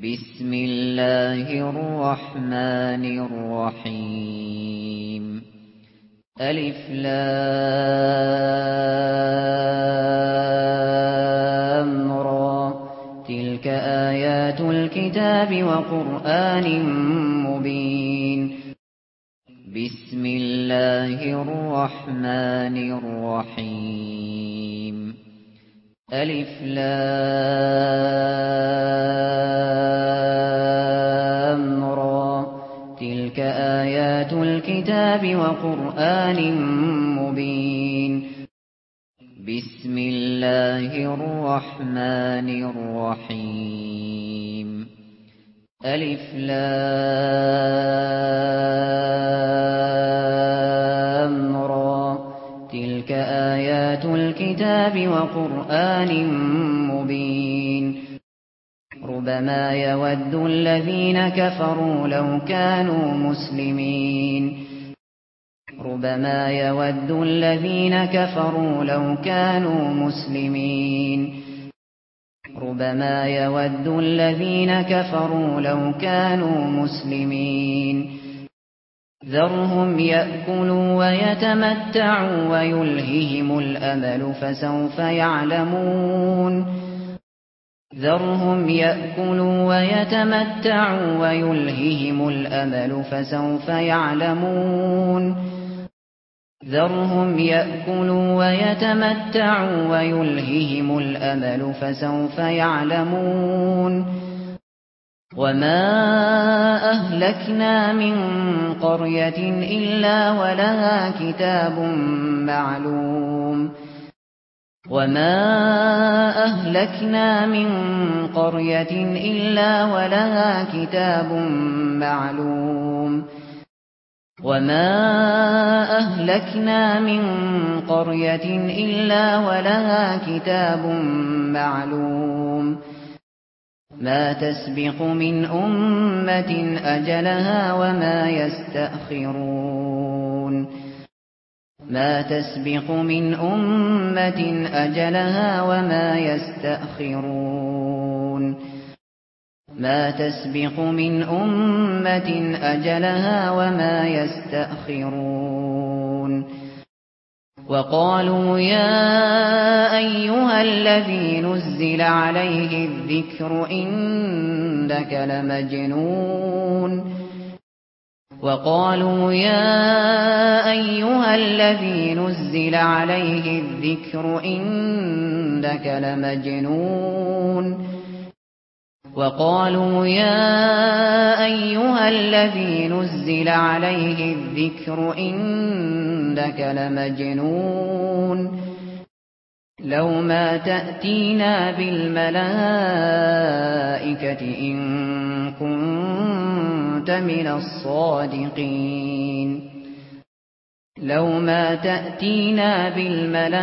بسم الله الرحمن الرحيم. ألف لامرى تلك آيات الكتاب وقرآن مبين. بسم الله الرحمن الرحيم. ألف لام را تلك آيات الكتاب وقرآن مبين. بسم الله الرحمن الرحيم. ألف لام الكتاب وقرآن مبين ربما يود الذين كفروا لو كانوا مسلمين ربما يود الذين كفروا لو كانوا مسلمين ربما يود الذين كفروا لو كانوا مسلمين ذرهم يأكلوا ويتمتعوا ويلههم الأمل فسوف يعلمون. ذرهم يأكلوا ويتمتعوا ويلههم الأمل فسوف يعلمون. ذرهم يأكلوا ويتمتعوا ويلههم الأمل فسوف يعلمون. وما أهلكنا من قرية إلا ولها كتاب معلوم وما أهلكنا من قرية إلا ولها كتاب معلوم وما أهلكنا من قرية إلا ولها كتاب معلوم ما تسبق من أمة أجلها وما يستأخرون ما تسبق من أمة أجلها وما يستأخرون ما تسبق من أمة أجلها وما يستأخرون وقالوا يا أيها الذي نزل عليه الذكر إنك لمجنون. وقالوا يا أيها الذي نزل عليه الذكر إنك لمجنون. وقالوا يا أيها الذي نزل عليه الذكر انك إنك لمجنون. لو ما تأتينا بالملائكة إن كنت من الصادقين. لو ما تأتينا بالملائكة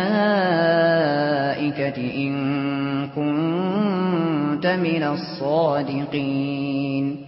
إن كنت من الصادقين.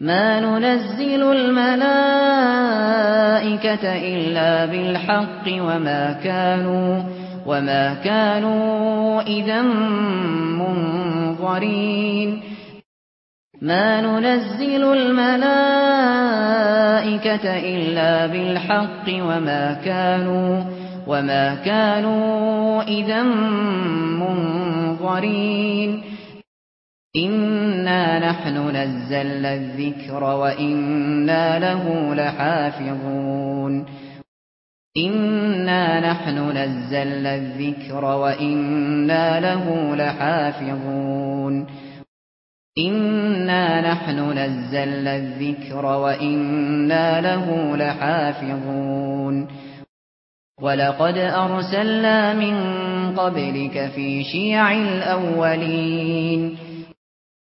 ما ننزل الملائكة إلا بالحق وما كانوا وما كانوا إذا منظرين ما ننزل الملائكة إلا بالحق وما كانوا وما كانوا إذا منظرين إنا نحن نزلنا الذكر وإنا له لحافظون إنا نحن نزلنا الذكر وإنا له لحافظون إنا نحن نزلنا الذكر وإنا له لحافظون ولقد أرسلنا من قبلك في شيع الأولين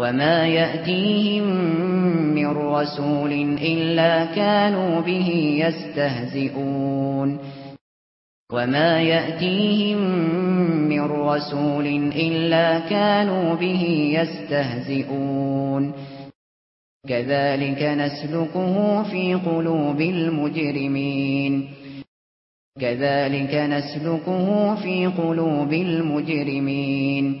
وما يأتيهم من رسول إلا كانوا به يستهزئون وما يأتيهم من رسول إلا كانوا به يستهزئون كذلك نسلكه في قلوب المجرمين كذلك نسلكه في قلوب المجرمين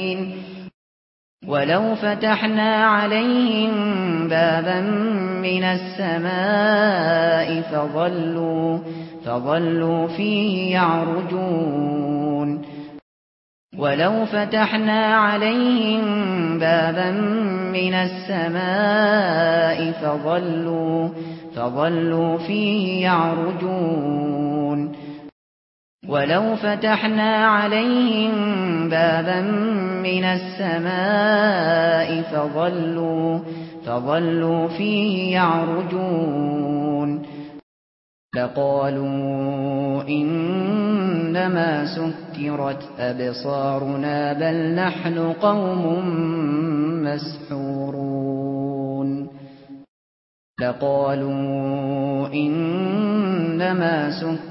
ولو فتحنا عليهم بابا من السماء فظلوا فظلوا فيه يعرجون. ولو فتحنا عليهم بابا من السماء فظلوا فظلوا فيه يعرجون. ولو فتحنا عليهم بابا من السماء فظلوا فظلوا فيه يعرجون. لقالوا إنما سكرت أبصارنا بل نحن قوم مسحورون. لقالوا إنما سكرت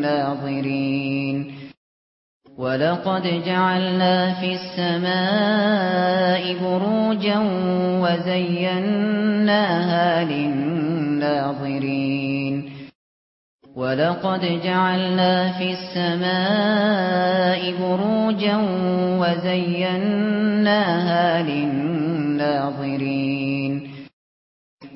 ناظرين. ولقد جعلنا في السماء بروجا وزيناها للناظرين. ولقد جعلنا في السماء بروجا وزيناها للناظرين.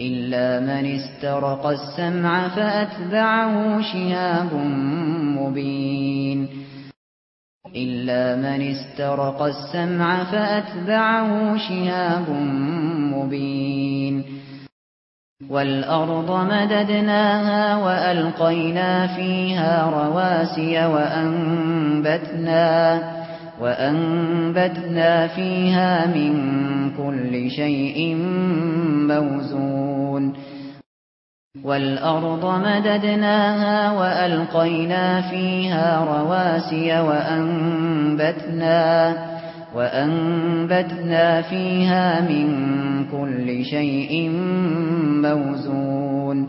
إلا من استرق السمع فأتبعه شهاب مبين. إلا من استرق السمع فأتبعه شهاب مبين. والأرض مددناها وألقينا فيها رواسي وأنبتناها وأنبتنا فيها من كل شيء موزون والأرض مددناها وألقينا فيها رواسي وأنبتنا وأنبتنا فيها من كل شيء موزون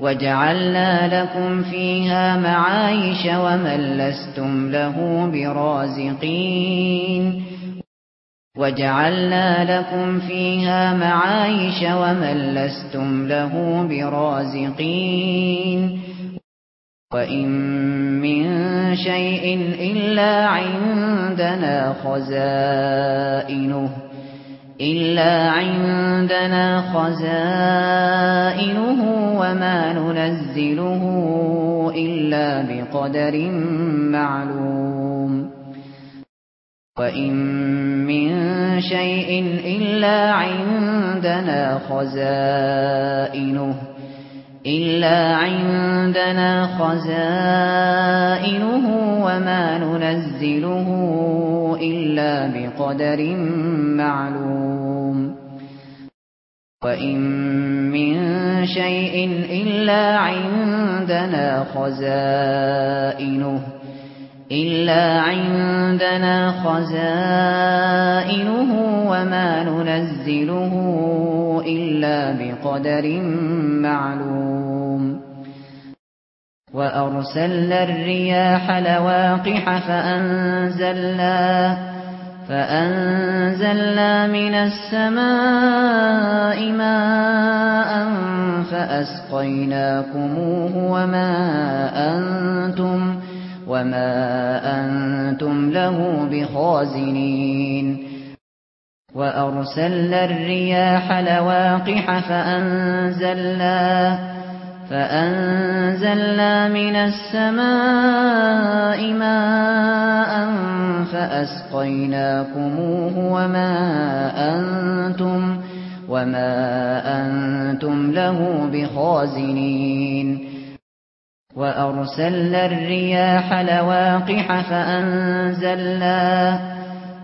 وَجَعَلْنَا لَكُمْ فِيهَا مَعَايِشَ وَمَن لَّسْتُمْ لَهُ بِرَازِقِينَ. وَجَعَلْنَا لَكُمْ فِيهَا مَعَايِشَ وَمَن لَّسْتُمْ لَهُ بِرَازِقِينَ. وَإِن مِّن شَيْءٍ إِلَّا عِندَنَا خَزَائِنُهُ. إلا عندنا خزائنه وما ننزله إلا بقدر معلوم وإن من شيء إلا عندنا خزائنه إلا عندنا خزائنه وما ننزله إلا بقدر معلوم وإن من شيء إلا عندنا خزائنه إلا عندنا خزائنه وما ننزله إلا بقدر معلوم وأرسلنا الرياح لواقح فأنزلنا فأنزلنا من السماء ماء فأسقيناكموه وما أنتم وما أنتم له بخازنين وأرسلنا الرياح لواقح فأنزلناه فأنزلنا من السماء ماء فأسقيناكموه وما أنتم وما أنتم له بخازنين وأرسلنا الرياح لواقح فَأَنزَلْنَا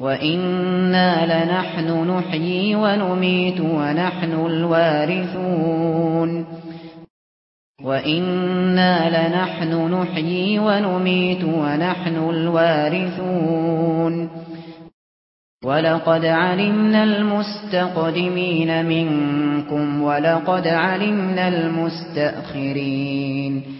وَإِنَّا لَنَحْنُ نُحْيِي وَنُمِيتُ وَنَحْنُ الْوَارِثُونَ وَإِنَّا لَنَحْنُ نُحْيِي وَنُمِيتُ وَنَحْنُ الْوَارِثُونَ وَلَقَدْ عَلِمْنَا الْمُسْتَقْدِمِينَ مِنكُمْ وَلَقَدْ عَلِمْنَا الْمُسْتَأْخِرِينَ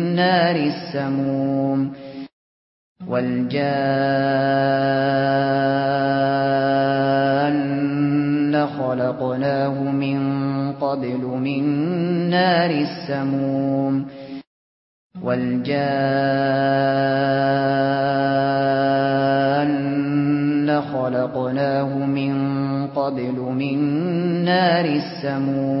النار السموم والجان خلقناه من قبل من نار السموم والجان خلقناه من قبل من نار السموم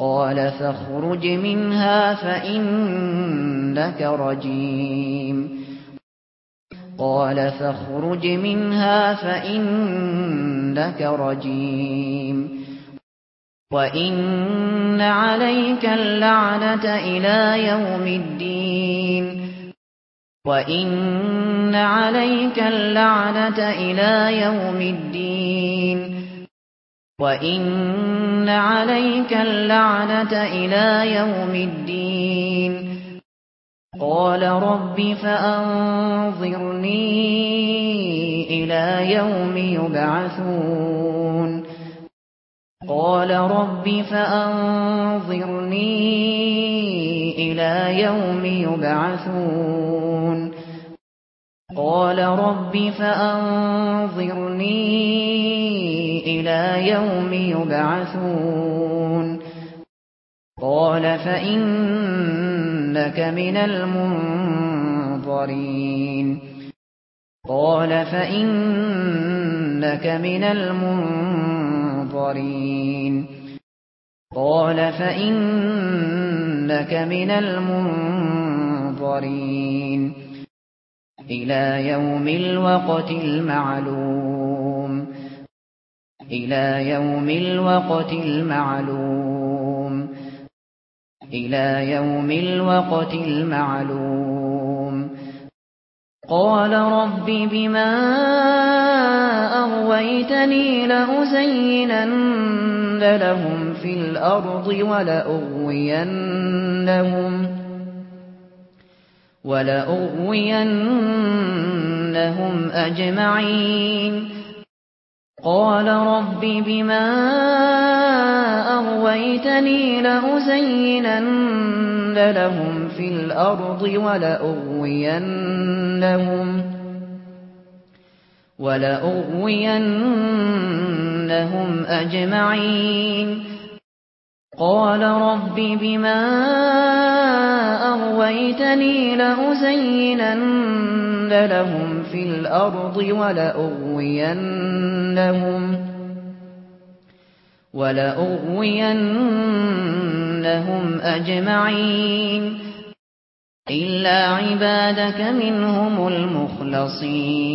قال فاخرج منها فإنك رجيم. قال فاخرج منها فإنك رجيم. وإن عليك اللعنة إلى يوم الدين. وإن عليك اللعنة إلى يوم الدين. وَإِنَّ عَلَيْكَ اللَّعْنَةَ إِلَى يَوْمِ الدِّينِ قال رب فأنظرني إلى يوم يبعثون قال رب فأنظرني إلى يوم يبعثون قال رب فأنظرني إلى يوم يبعثون. قال فإنك من المنظرين. قال فإنك من المنظرين. قال فإنك من المنظرين. إلى يوم الوقت المعلوم. إلى يوم الوقت المعلوم. إلى يوم الوقت المعلوم. قال رب بما أغويتني لأزينن لهم في الأرض ولأغوينهم ولأغوينهم أجمعين. قال رب بما أغويتني لأزينن لهم في الأرض ولأغوينهم ولأغوينهم أجمعين. قال رب بما أغويتني لأزينن لهم في الأرض ولأغوينهم ولأغوينهم أجمعين إلا عبادك منهم المخلصين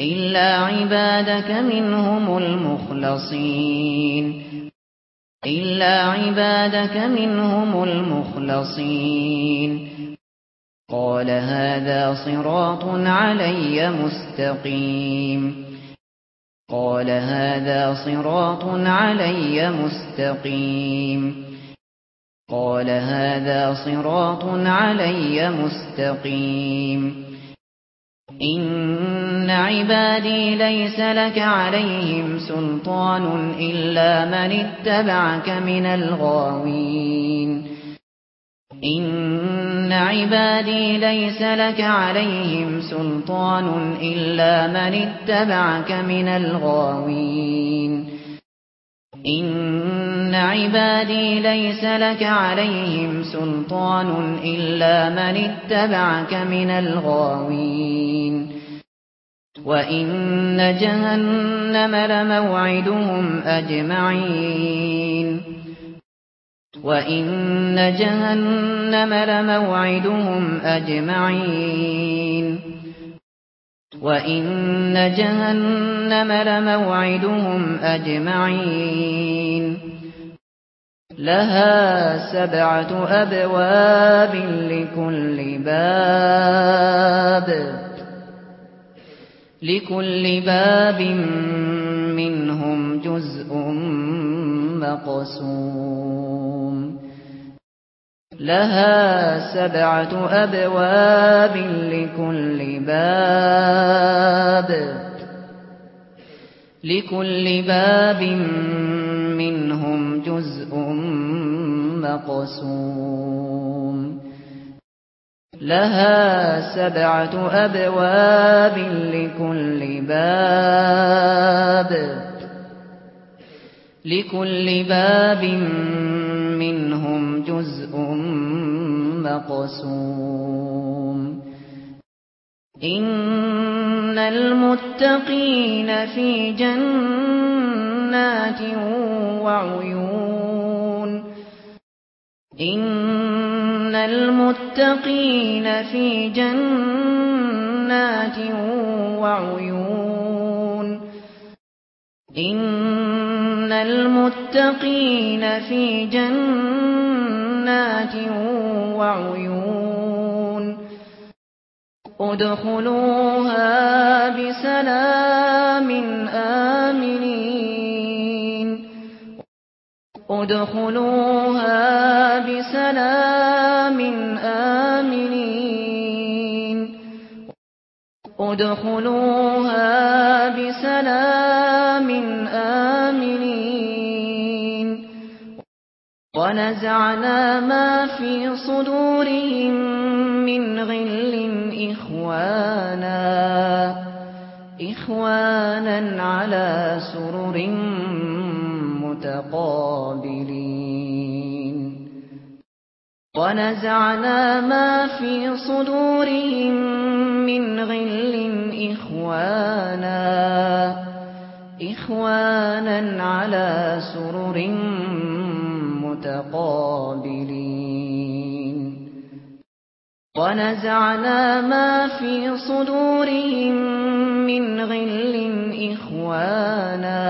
إلا عبادك منهم المخلصين إلا عبادك منهم المخلصين قال هذا صراط علي مستقيم. قال هذا صراط علي مستقيم. قال هذا صراط علي مستقيم. إن عبادي ليس لك عليهم سلطان إلا من اتبعك من الغاوين. ان عبادي ليس لك عليهم سلطان الا من اتبعك من الغاوين ان عبادي ليس لك عليهم سلطان الا من اتبعك من الغاوين وان جهنم لموعدهم اجمعين وَإِنَّ جَهَنَّمَ لَمَوْعِدُهُمْ أَجْمَعِينَ وَإِنَّ جَهَنَّمَ لَمَوْعِدُهُمْ أَجْمَعِينَ لَهَا سَبْعَةُ أَبْوَابٍ لِكُلِّ بَابٍ لِكُلِّ بَابٍ مِنْهُمْ جُزْءٌ مَقْسُومٌ لها سبعة أبواب لكل باب لكل باب منهم جزء مقسوم لها سبعة أبواب لكل باب لكل باب منهم جزء مقسوم. إن المتقين في جنات وعيون. إن المتقين في جنات وعيون. إن المتقين في جنات جنات وعيون. ادخلوها بسلام آمنين. ادخلوها بسلام آمنين. ادخلوها بسلام آمنين. ونزعنا ما في صدورهم من غل إخوانا إخوانا على سرر متقابلين. ونزعنا ما في صدورهم من غل إخوانا إخوانا على سرر متقابلين متقابلين ونزعنا ما في صدورهم من غل إخوانا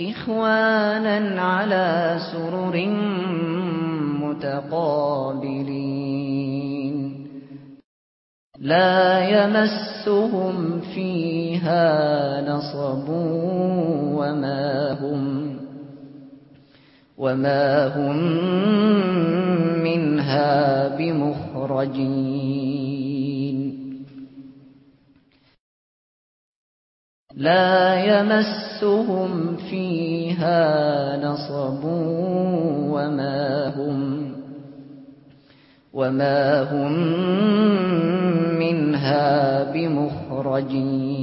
إخوانا على سرر متقابلين. لا يمسهم فيها نصب وما هم وما هم منها بمخرجين لا يمسهم فيها نصب وما هم وما هم منها بمخرجين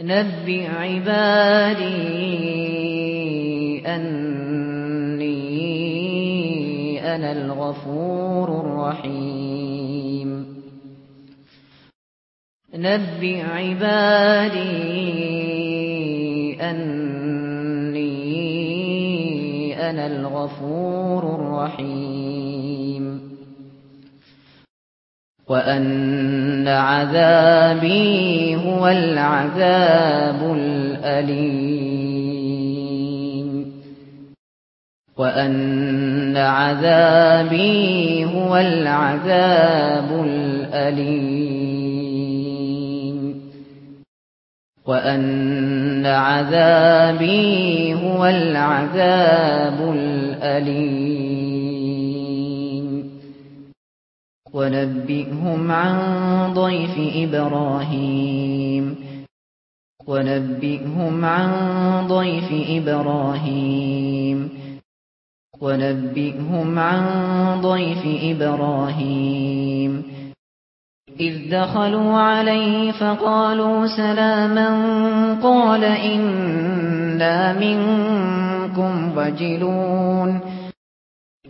نَبِّ عبادي أني أنا الغفور الرحيم نَبِّ عبادي أني أنا الغفور الرحيم وأن عذابي هو العذاب الأليم وأن عذابي هو العذاب الأليم وأن عذابي هو العذاب الأليم ونبئهم عن ضيف إبراهيم. ونبئهم عن ضيف إبراهيم. ونبئهم عن ضيف إبراهيم. إذ دخلوا عليه فقالوا سلاما قال إنا منكم وجلون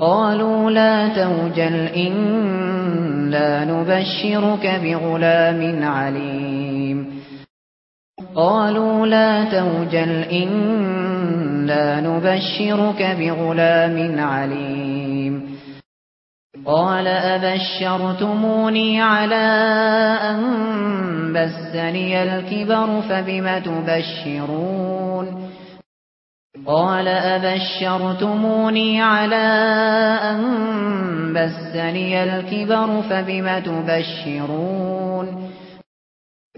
قالوا لا توجل إنا نبشرك بغلام عليم. قالوا لا توجل إنا نبشرك بغلام عليم. قال أبشرتموني على أن بسني الكبر فبم تبشرون؟ قال أبشرتموني على أن بسني الكبر فبم تبشرون؟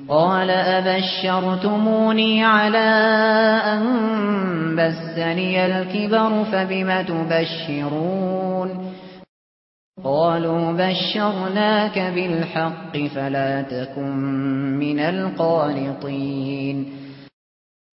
قال أبشرتموني على أن بسني الكبر فبم تبشرون؟ قالوا بشرناك بالحق فلا تكن من القانطين.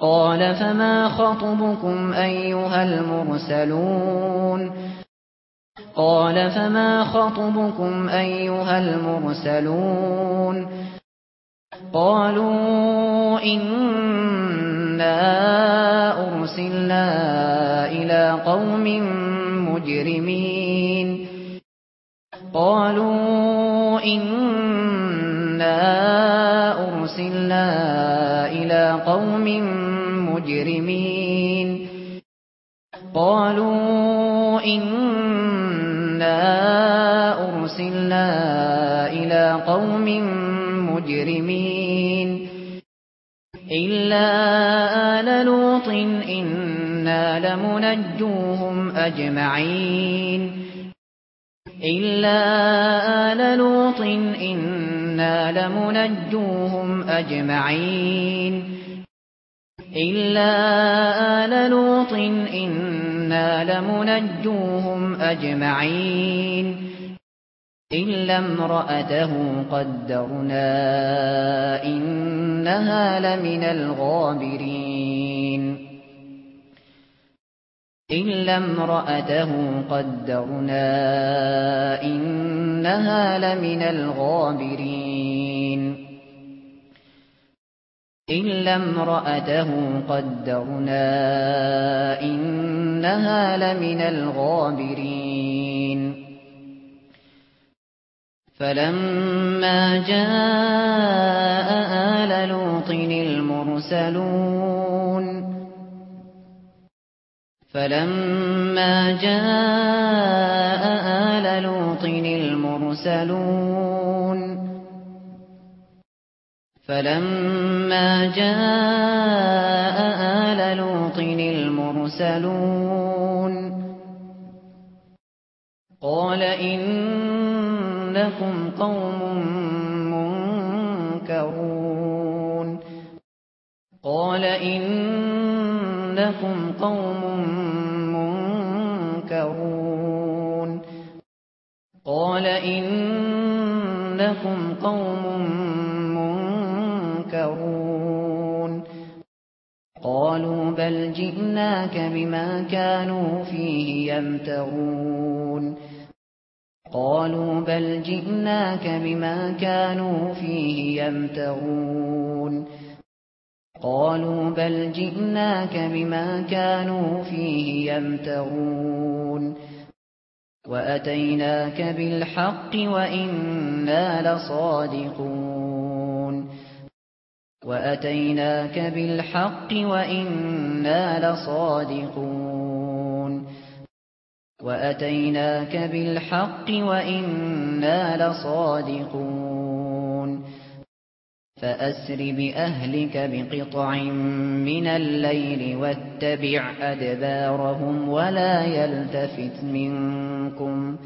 قال فما خطبكم أيها المرسلون قال فما خطبكم أيها المرسلون قالوا اننا أرسلنا إلى قوم مجرمين قالوا اننا أرسلنا إلى قوم مجرمين مجرمين. قالوا إنا أرسلنا إلى قوم مجرمين. إلا آل لوط إنا لمنجوهم أجمعين. إلا آل لوط إنا لمنجوهم أجمعين. إلا آل لوط إنا لمنجوهم أجمعين إلا امرأته قدرنا إنها لمن الغابرين إلا امرأته قدرنا إنها لمن الغابرين إلا امرأته قدرنا إنها لمن الغابرين فلما جاء آل لوط المرسلون فلما جاء آل لوط المرسلون فَلَمَّا جَاءَ آلَ لُوطٍ الْمُرْسَلُونَ قَالَ إِنَّكُمْ قَوْمٌ مُنكَرُونَ قَالَ إِنَّكُمْ قَوْمٌ مُنكَرُونَ قَالَ إِنَّكُمْ قَوْمٌ بل جئناك بما كانوا فيه يمترون قالوا بل جئناك بما كانوا فيه يمترون قالوا بل جئناك بما كانوا فيه يمترون وأتيناك بالحق واننا لصادقون. وَأَتَيْنَاكَ بِالْحَقِّ وَإِنَّا لَصَادِقُونَ وَأَتَيْنَاكَ بِالْحَقِّ وَإِنَّا لَصَادِقُونَ فَأَسْرِ بِأَهْلِكَ بِقِطْعٍ مِنَ اللَّيْلِ وَاتَّبِعْ أَدْبَارَهُمْ وَلَا يَلْتَفِتْ مِنكُمْ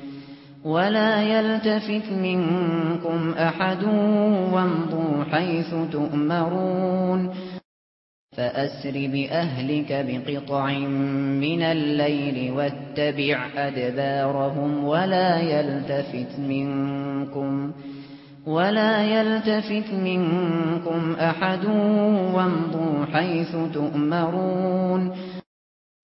ولا يلتفت منكم احد وامضوا حيث تؤمرون فاسر باهلك بقطع من الليل واتبع ادبارهم ولا يلتفت منكم ولا يلتفت منكم احد وامضوا حيث تؤمرون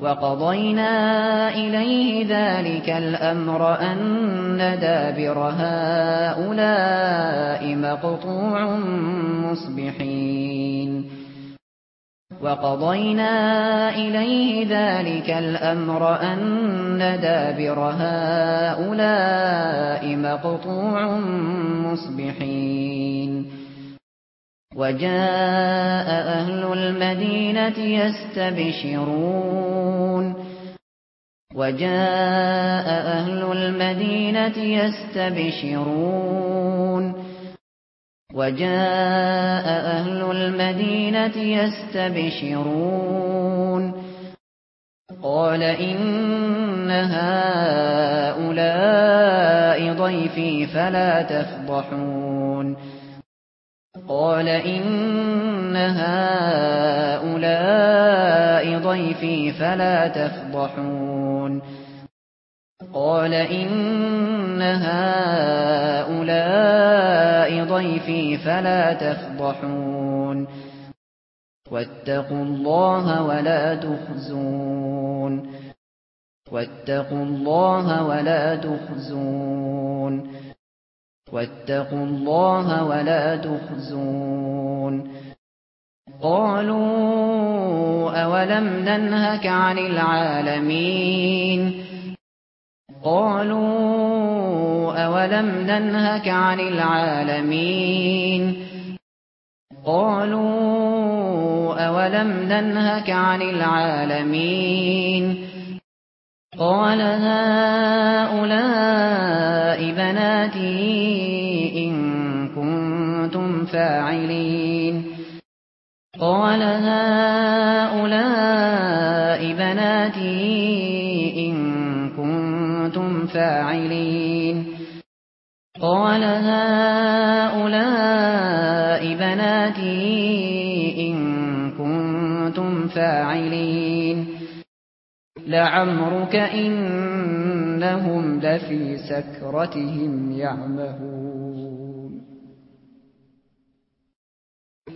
وَقَضَيْنَا إِلَيْهِ ذَلِكَ الْأَمْرَ أَنَّ ندابر هَؤُلَاءِ مَقْطُوعٌ مُصْبِحِينَ. وَقَضَيْنَا إِلَيْهِ ذَلِكَ الْأَمْرَ أَنَّ ندابر هَؤُلَاءِ مَقْطُوعٌ مُصْبِحِينَ. وجاء أهل المدينة يستبشرون. وجاء أهل المدينة يستبشرون. وجاء أهل المدينة يستبشرون. قال إن هؤلاء ضيفي فلا تفضحون. قال إن هؤلاء ضيفي فلا تفضحون. قال إن هؤلاء ضيفي فلا تفضحون. واتقوا الله ولا تخزون. واتقوا الله ولا تخزون. واتقوا الله ولا تخزون. قالوا أولم ننهك عن العالمين؟ قالوا أولم ننهك عن العالمين؟ قالوا أولم ننهك عن العالمين؟ قال هؤلاء بناتي إن كنتم فاعلين قال هؤلاء بناتي إن كنتم فاعلين قال هؤلاء بناتي إن كنتم فاعلين لعمرك إنهم لفي سكرتهم يعمهون.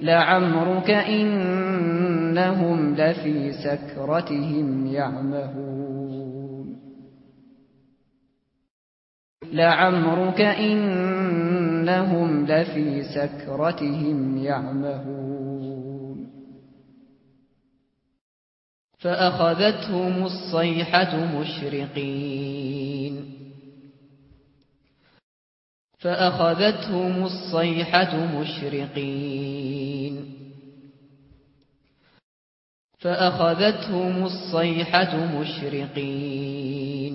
لعمرك إنهم لفي سكرتهم يعمهون. لعمرك إنهم لفي سكرتهم يعمهون. فأخذتهم الصيحة مشرقين فأخذتهم الصيحة مشرقين فأخذتهم الصيحة مشرقين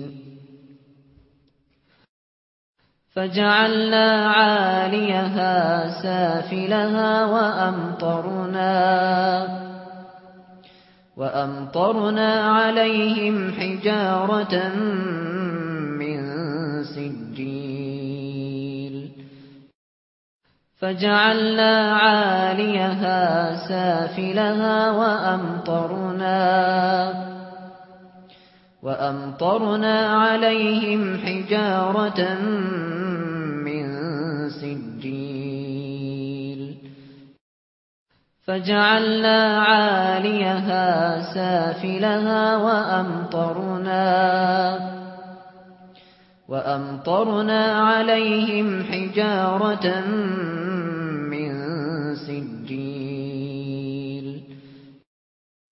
فجعلنا عاليها سافلها وأمطرنا وَأَمْطَرْنَا عَلَيْهِمْ حِجَارَةً مِّن سِجِّيلٍ فَجَعَلْنَا عَالِيَهَا سَافِلَهَا وَأَمْطَرْنَا وَأَمْطَرْنَا عَلَيْهِمْ حِجَارَةً فجعلنا عاليها سافلها وأمطرنا وأمطرنا عليهم حجارة من سجيل.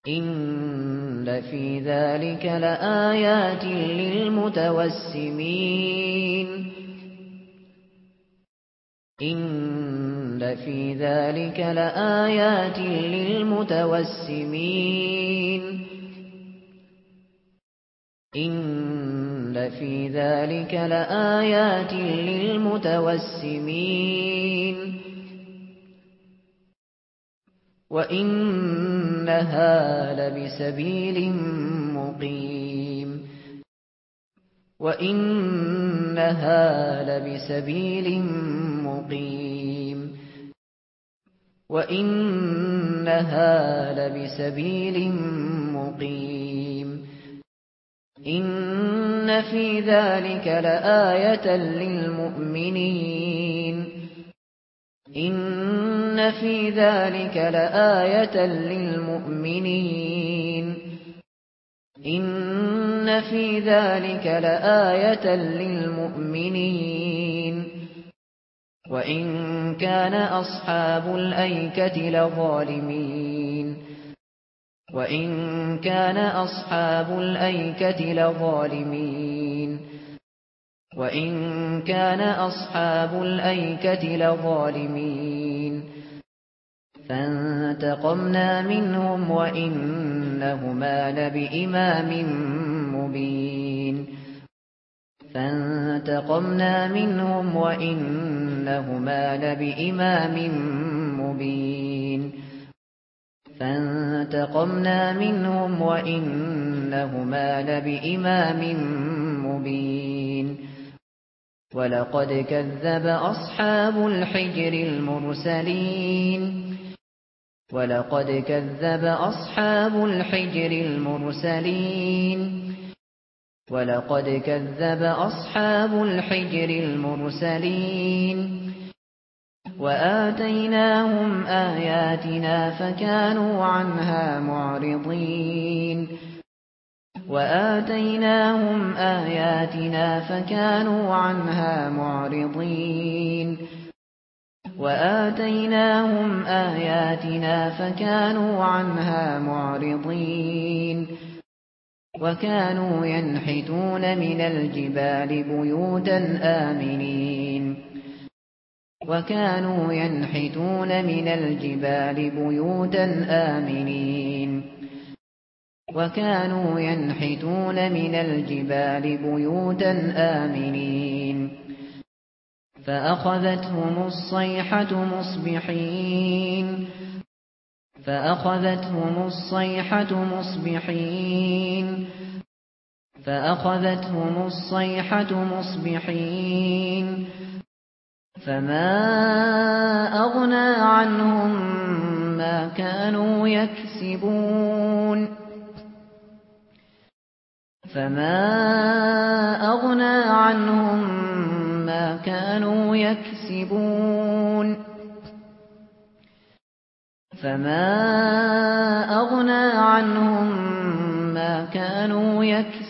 إن في ذلك لآيات للمتوسمين. إن إن في ذلك لآيات للمتوسمين. إن في ذلك لآيات للمتوسمين. وإنها لبسبيل مقيم. وإنها لبسبيل مقيم. وَإِنَّهَا لَبِسَبِيلٍ مُقِيمٍ إِنَّ فِي ذَلِكَ لَآيَةً لِلْمُؤْمِنِينَ إِنَّ فِي ذَلِكَ لَآيَةً لِلْمُؤْمِنِينَ إِنَّ فِي ذَلِكَ لَآيَةً لِلْمُؤْمِنِينَ وَإِن كَانَ أَصْحَابُ الْأَيْكَةِ لَظَالِمِينَ وَإِن كَانَ أَصْحَابُ الْأَيْكَةِ لَظَالِمِينَ وَإِن كَانَ أَصْحَابُ الْأَيْكَةِ لَظَالِمِينَ فَانْتَقَمْنَا مِنْهُمْ وَإِنَّهُمَا لَبِإِمَامٍ مُبِينٍ فانتقمنا منهم وإنهما لبإمام مبين. فانتقمنا منهم وإنهما لبإمام مبين. ولقد كذب أصحاب الحجر المرسلين. ولقد كذب أصحاب الحجر المرسلين. ولقد كذب أصحاب الحجر المرسلين وآتيناهم آياتنا فكانوا عنها معرضين وآتيناهم آياتنا فكانوا عنها معرضين وآتيناهم آياتنا فكانوا عنها معرضين وكانوا ينحتون من الجبال بيوتا آمنين. وكانوا ينحتون من الجبال بيوتا آمنين. وكانوا ينحتون من الجبال بيوتا آمنين. فأخذتهم الصيحة مصبحين. فأخذتهم الصيحة مصبحين. فأخذتهم الصيحة مصبحين فما أغنى عنهم ما كانوا يكسبون فما أغنى عنهم ما كانوا يكسبون فما أغنى عنهم ما كانوا يكسبون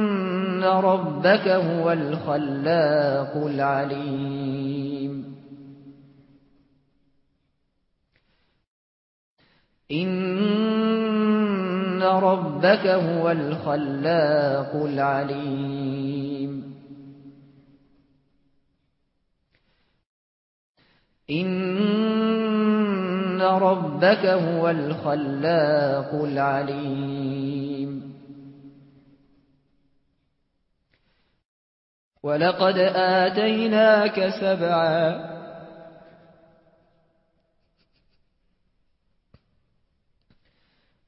إن ربك هو الخلاق العليم إن ربك هو الخلاق العليم إن ربك هو الخلاق العليم ولقد آتيناك سبعا.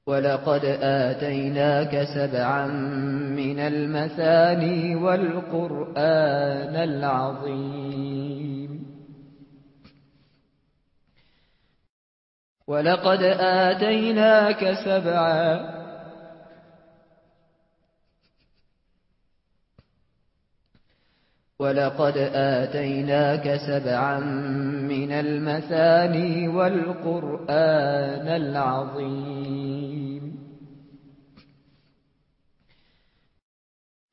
ولقد آتيناك سبعا من المثاني والقرآن العظيم. ولقد آتيناك سبعا. ولقد آتيناك سبعا من المثاني والقرآن العظيم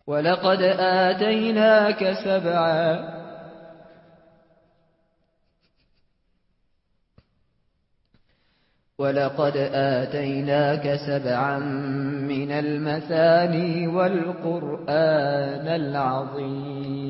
ولقد آتيناك سبعا ولقد آتيناك سبعا من المثاني والقرآن العظيم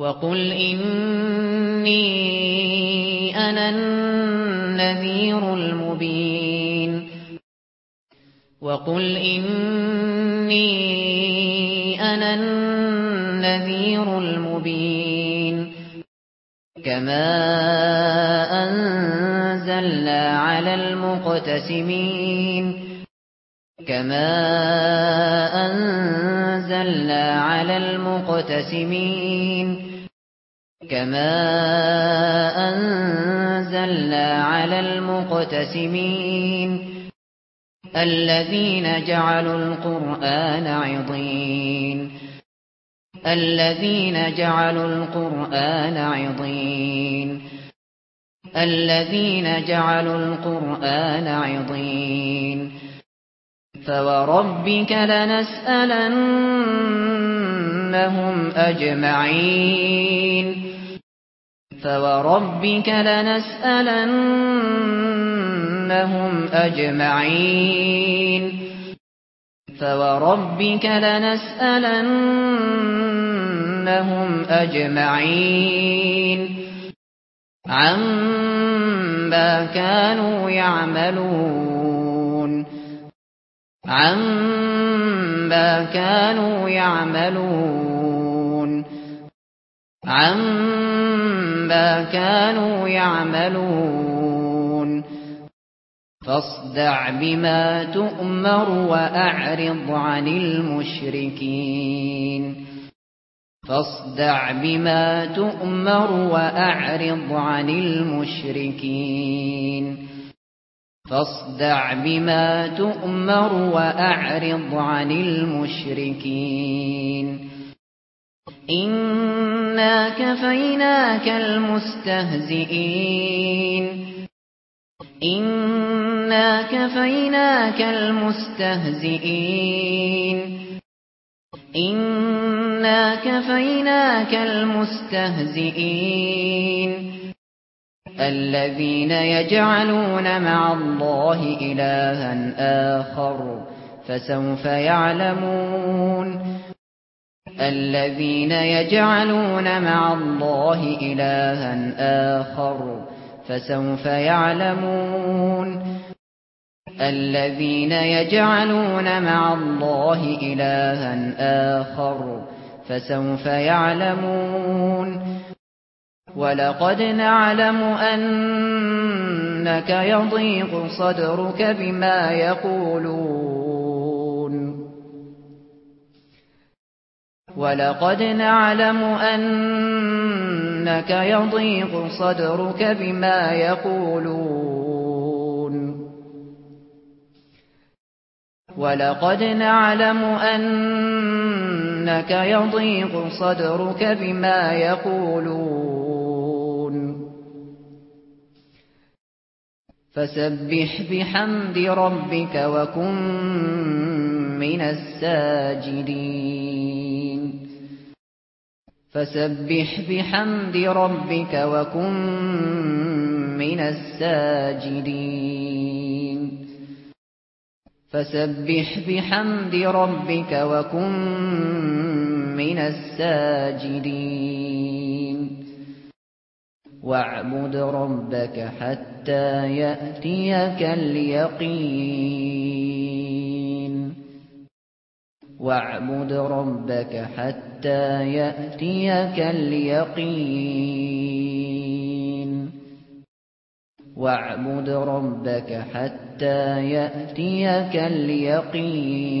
وَقُلْ إِنِّي أَنَا النَّذِيرُ الْمُبِينُ وَقُلْ إِنِّي أَنَا النَّذِيرُ الْمُبِينُ كَمَا أَنزَلْنَا عَلَى الْمُقْتَسِمِينَ كَمَا أَنزَلْنَا عَلَى الْمُقْتَسِمِينَ كما أنزلنا على المقتسمين الذين جعلوا القرآن عضين الذين جعلوا القرآن عضين الذين جعلوا القرآن عضين فوربك لنسألن إنهم أجمعين فوربك لنسألنهم أجمعين فوربك لنسألنهم أجمعين عما كانوا يعملون عما كانوا يعملون. عما كانوا يعملون. فاصدع بما تؤمر وأعرض عن المشركين. فاصدع بما تؤمر وأعرض عن المشركين. فاصدع بما تؤمر وأعرض عن المشركين. إنا كفيناك المستهزئين. إنا كفيناك المستهزئين. إنا كفيناك المستهزئين. الذين يجعلون مع الله إلها آخر فسوف يعلمون الذين يجعلون مع الله إلها آخر فسوف يعلمون الذين يجعلون مع الله إلها آخر فسوف يعلمون وَلَقَدْ نَعْلَمُ أَنَّكَ يَضِيقُ صَدْرُكَ بِمَا يَقُولُونَ وَلَقَدْ نَعْلَمُ أَنَّكَ يَضِيقُ صَدْرُكَ بِمَا يَقُولُونَ وَلَقَدْ نَعْلَمُ أَنَّكَ يَضِيقُ صَدْرُكَ بِمَا يَقُولُونَ فسبح بحمد ربك وكن من الساجدين. فسبح بحمد ربك وكن من الساجدين. فسبح بحمد ربك وكن من الساجدين. واعبد ربك حتى يأتيك اليقين. واعبد ربك حتى يأتيك اليقين. واعبد ربك حتى يأتيك اليقين.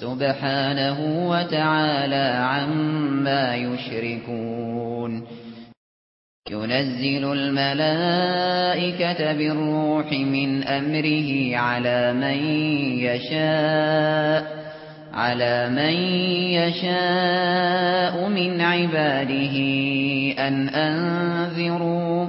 سبحانه وتعالى عما يشركون. ينزل الملائكة بالروح من أمره على من يشاء على من يشاء من عباده أن أنذروا.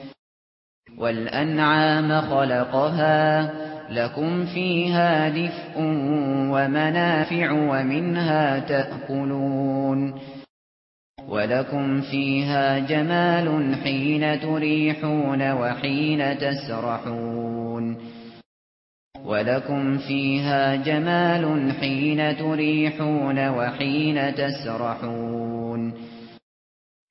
والأنعام خلقها لكم فيها دفء ومنافع ومنها تأكلون ولكم فيها جمال حين تريحون وحين تسرحون ولكم فيها جمال حين تريحون وحين تسرحون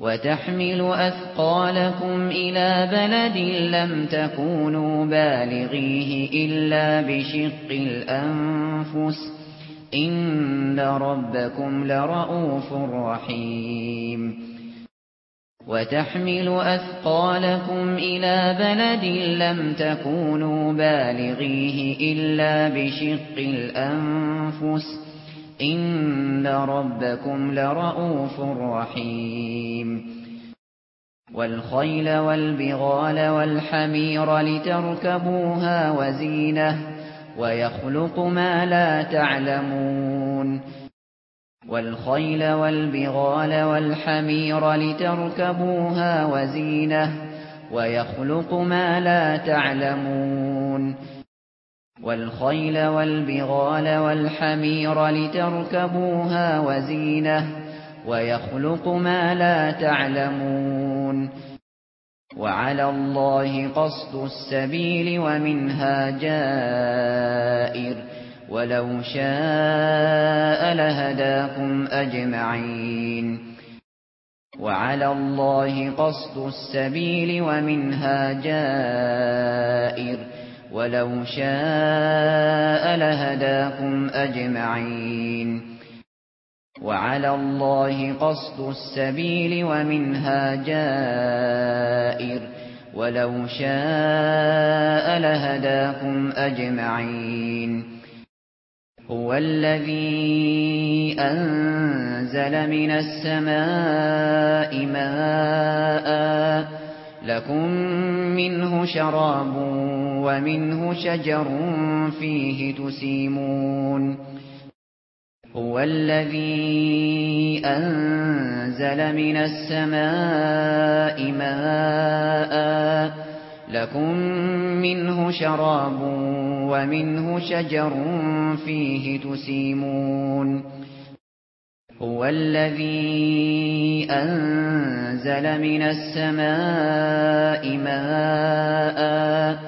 وتحمل أثقالكم إلى بلد لم تكونوا بالغيه إلا بشق الأنفس إن ربكم لرؤوف رحيم. وتحمل أثقالكم إلى بلد لم تكونوا بالغيه إلا بشق الأنفس إن ربكم لرؤوف رحيم والخيل والبغال والحمير لتركبوها وزينة ويخلق ما لا تعلمون والخيل والبغال والحمير لتركبوها وزينة ويخلق ما لا تعلمون والخيل والبغال والحمير لتركبوها وزينة ويخلق ما لا تعلمون وعلى الله قصد السبيل ومنها جائر ولو شاء لهداكم أجمعين وعلى الله قصد السبيل ومنها جائر ولو شاء لهداكم أجمعين وعلى الله قصد السبيل ومنها جائر ولو شاء لهداكم أجمعين هو الذي أنزل من السماء ماء لكم منه شراب ومنه شجر فيه تسيمون. هو الذي أنزل من السماء ماءً. لَكُمْ مِنْهُ شَرَابٌ وَمِنْهُ شَجَرٌ فِيهِ تُسِيمُونَ. هُوَ الَّذِي أَنزَلَ مِنَ السَّمَاءِ مَاءً.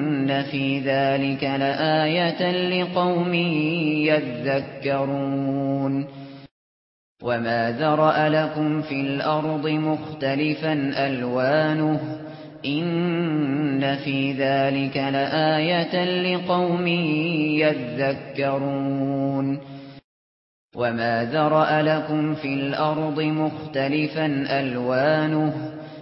إِنَّ فِي ذَلِكَ لَآيَةً لِقَوْمٍ يَذَّكَّرُونَ وَمَا ذَرَأَ لَكُمْ فِي الْأَرْضِ مُخْتَلِفًا أَلْوَانُهُ إِنَّ فِي ذَلِكَ لَآيَةً لِقَوْمٍ يَذَّكَّرُونَ وَمَا ذَرَأَ لَكُمْ فِي الْأَرْضِ مُخْتَلِفًا أَلْوَانُهُ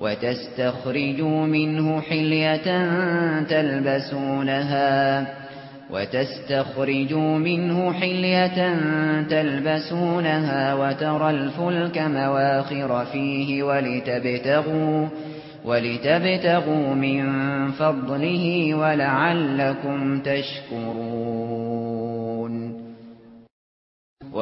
وتستخرجوا منه حلية تلبسونها وتستخرجوا منه حلية تلبسونها وترى الفلك مواخر فيه ولتبتغوا ولتبتغوا من فضله ولعلكم تشكرون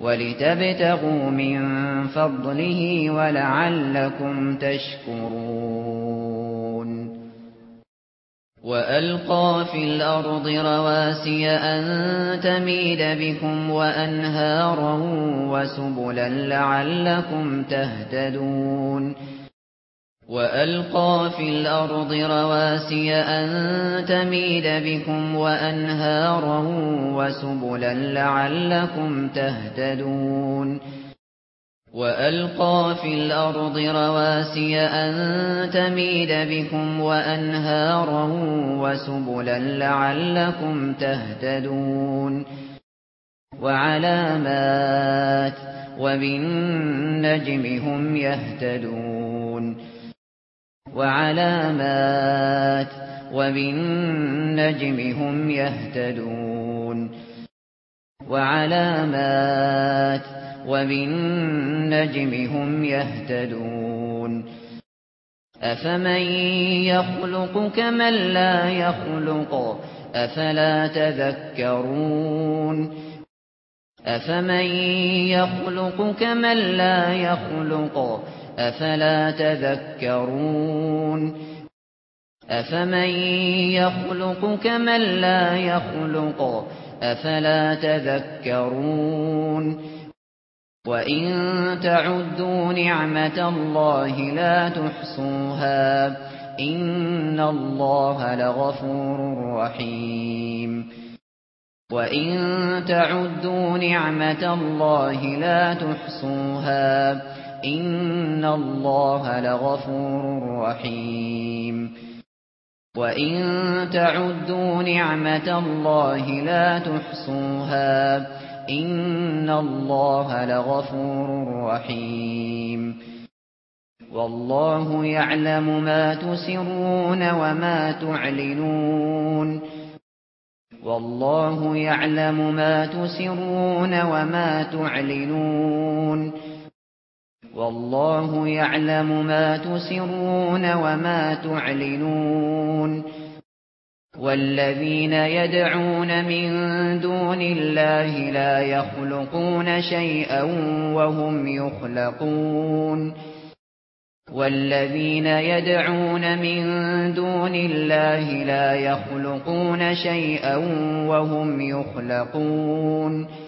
ولتبتغوا من فضله ولعلكم تشكرون. وألقى في الأرض رواسي أن تميد بكم وأنهارا وسبلا لعلكم تهتدون. وَأَلْقَى فِي الْأَرْضِ رَوَاسِيَ أَن تَمِيدَ بِكُمْ وَأَنْهَارًا وَسُبُلًا لَّعَلَّكُمْ تَهْتَدُونَ وَأَلْقَى فِي الْأَرْضِ رَوَاسِيَ أَن تَمِيدَ بِكُمْ وَأَنْهَارًا وَسُبُلًا لَّعَلَّكُمْ تَهْتَدُونَ وَعَلَامَاتٍ وَبِالنَّجْمِ هُمْ يَهْتَدُونَ وعلامات وبالنجم هم يهتدون. وعلامات وبالنجم هم يهتدون. أفمن يخلق كمن لا يخلق؟ أفلا تذكرون؟ أفمن يخلق كمن لا يخلق؟ أفلا تذكرون أفلا تذكرون أفمن يخلق كمن لا يخلق أفلا تذكرون وإن تعدوا نعمة الله لا تحصوها إن الله لغفور رحيم وَإِن تَعُدُّوا نِعْمَةَ اللَّهِ لَا تُحْصُوهَا ان الله لغفور رحيم. وان تعدوا نعمه الله لا تحصوها ان الله لغفور رحيم. والله يعلم ما تسرون وما تعلنون. والله يعلم ما تسرون وما تعلنون. والله يعلم ما تسرون وما تعلنون. والذين يدعون من دون الله لا يخلقون شيئا وهم يخلقون. والذين يدعون من دون الله لا يخلقون شيئا وهم يخلقون.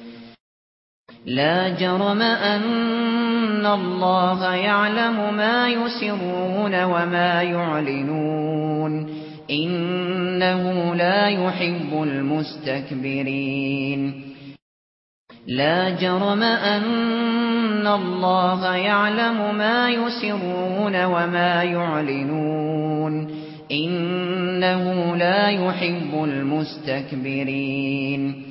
لا جرم أن الله يعلم ما يسرون وما يعلنون. إنه لا يحب المستكبرين. لا جرم أن الله يعلم ما يسرون وما يعلنون. إنه لا يحب المستكبرين.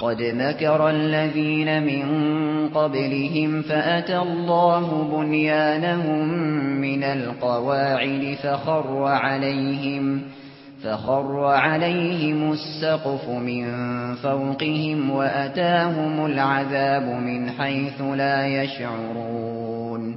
قد مكر الذين من قبلهم فأتى الله بنيانهم من القواعد فخر عليهم فخر عليهم السقف من فوقهم وأتاهم العذاب من حيث لا يشعرون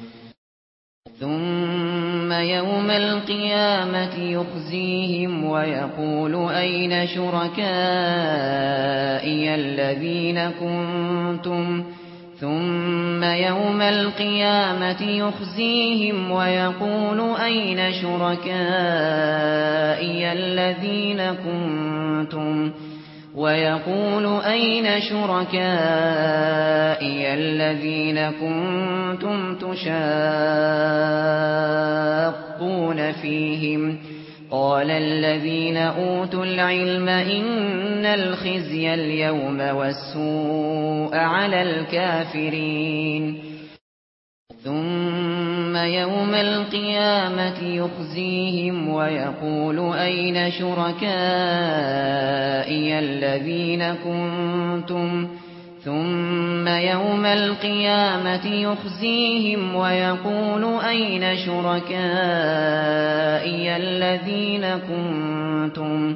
ثُمَّ يَوْمَ الْقِيَامَةِ يُخْزِيهِمْ وَيَقُولُ أَيْنَ شُرَكَائِيَ الَّذِينَ كُنتُمْ؟ ثُمَّ يَوْمَ الْقِيَامَةِ يُخْزِيهِمْ وَيَقُولُ أَيْنَ شُرَكَائِيَ الَّذِينَ كُنتُمْ؟ ويقول أين شركائي الذين كنتم تشاقون فيهم قال الذين أوتوا العلم إن الخزي اليوم والسوء على الكافرين ثم ثُمَّ يَوْمَ الْقِيَامَةِ يُخْزِيهِمْ وَيَقُولُ أَيْنَ شُرَكَائِيَ الَّذِينَ كُنتُمْ؟ ثُمَّ يَوْمَ الْقِيَامَةِ يُخْزِيهِمْ وَيَقُولُ أَيْنَ شُرَكَائِيَ الَّذِينَ كُنتُمْ؟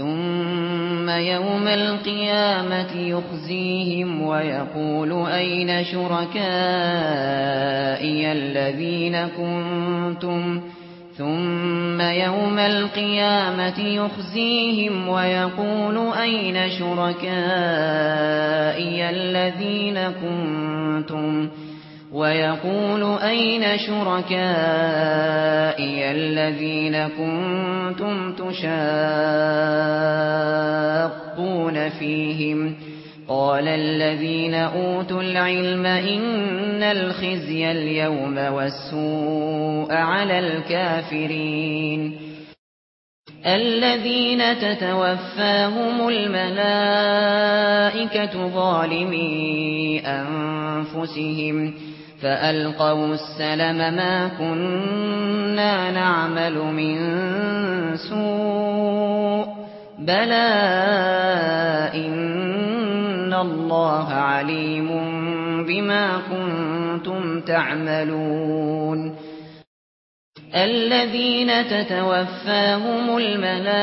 ثُمَّ يَوْمَ الْقِيَامَةِ يُخْزِيهِمْ وَيَقُولُ أَيْنَ شُرَكَائِيَ الَّذِينَ كُنتُمْ؟ ثُمَّ يَوْمَ الْقِيَامَةِ يُخْزِيهِمْ وَيَقُولُ أَيْنَ شُرَكَائِيَ الَّذِينَ كُنتُمْ؟ وَيَقُولُ أَيْنَ شُرَكَائِيَ الَّذِينَ كُنتُمْ تُشَاقُّونَ فِيهِمْ قَالَ الَّذِينَ أُوتُوا الْعِلْمَ إِنَّ الْخِزْيَ الْيَوْمَ وَالسُّوءَ عَلَى الْكَافِرِينَ الذين تتوفاهم الملائكة ظالمي أنفسهم فألقوا السلم ما كنا نعمل من سوء بلى إن الله عليم بما كنتم تعملون الذين تتوفاهم الملائكة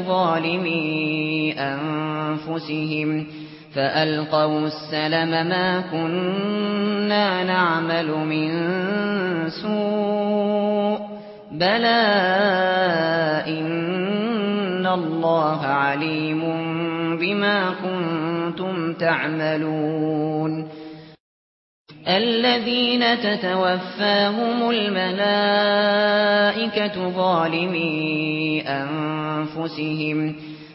ظالمي أنفسهم فألقوا السلم ما كنا نعمل من سوء بلى إن الله عليم بما كنتم تعملون الذين تتوفاهم الملائكة ظالمي أنفسهم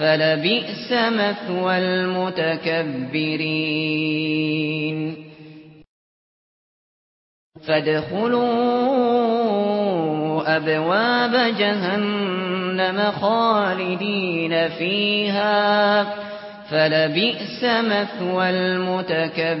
فلبئس مثوى المتكبرين فادخلوا أبواب جهنم خالدين فيها فلبئس مثوى المتكبرين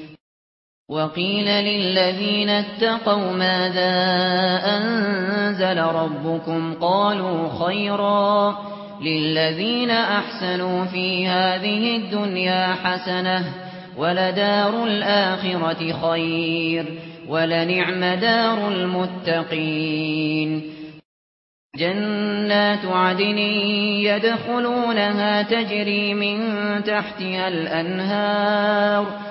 وَقِيلَ لِلَّذِينَ اتَّقَوْا مَاذَا أَنزَلَ رَبُّكُمْ قَالُوا خَيْرًا لِلَّذِينَ أَحْسَنُوا فِي هَذِهِ الدُّنْيَا حَسَنَةٌ وَلَدَارُ الْآخِرَةِ خَيْرٌ وَلَنِعْمَ دَارُ الْمُتَّقِينَ جَنَّاتُ عَدْنٍ يَدْخُلُونَهَا تَجْرِي مِن تَحْتِهَا الْأَنْهَارُ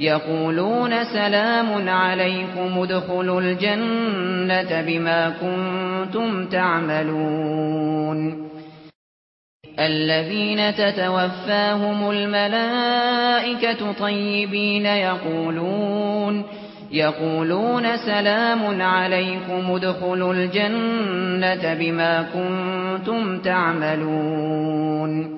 يقولون سلام عليكم ادخلوا الجنة بما كنتم تعملون. الذين تتوفاهم الملائكة طيبين يقولون يقولون سلام عليكم ادخلوا الجنة بما كنتم تعملون.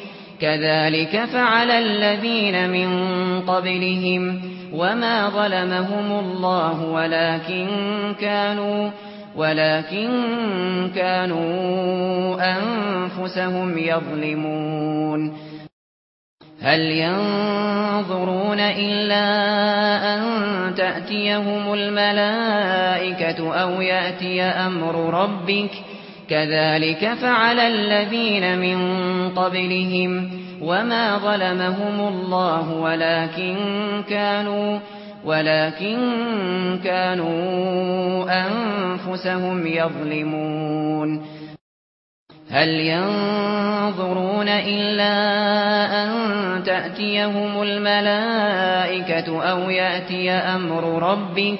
كذلك فعل الذين من قبلهم وما ظلمهم الله ولكن كانوا ولكن كانوا أنفسهم يظلمون هل ينظرون إلا أن تأتيهم الملائكة أو يأتي أمر ربك كذلك فعل الذين من قبلهم وما ظلمهم الله ولكن كانوا ولكن كانوا أنفسهم يظلمون هل ينظرون إلا أن تأتيهم الملائكة أو يأتي أمر ربك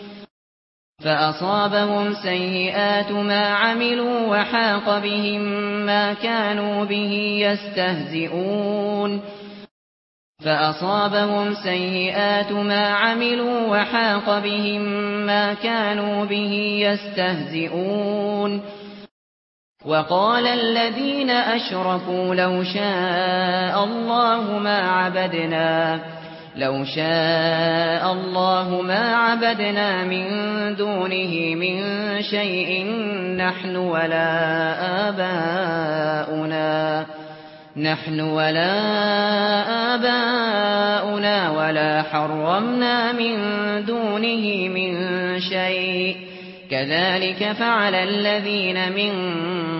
فأصابهم سيئات ما عملوا وحاق بهم ما كانوا به يستهزئون فأصابهم سيئات ما عملوا وحاق بهم ما كانوا به يستهزئون وقال الذين أشركوا لو شاء الله ما عَبَدْنَا مِنْ لو شاء الله ما عبدنا من دونه من شيء نحن ولا آباؤنا. نحن ولا آباؤنا ولا حرمنا من دونه من شيء. كذلك فعل الذين من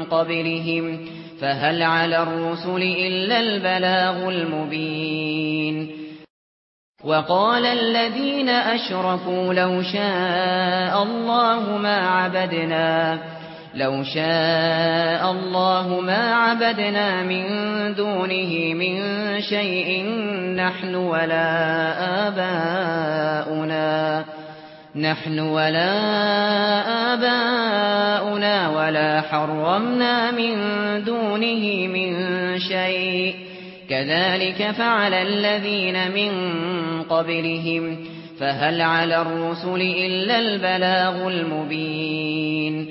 قبلهم. فهل على الرسل إلا البلاغ المبين. وقال الذين أشركوا لو شاء الله ما عبدنا لو شاء الله ما عبدنا من دونه من شيء نحن ولا آباؤنا نحن ولا آباؤنا ولا حرمنا من دونه من شيء. كذلك فعل الذين من قبلهم فهل على الرسل إلا البلاغ المبين.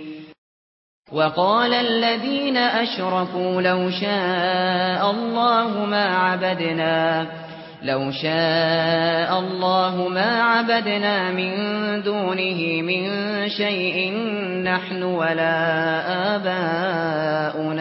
وقال الذين أشركوا لو شاء الله ما عبدنا لو شاء الله ما عبدنا من دونه من شيء نحن ولا آباؤنا.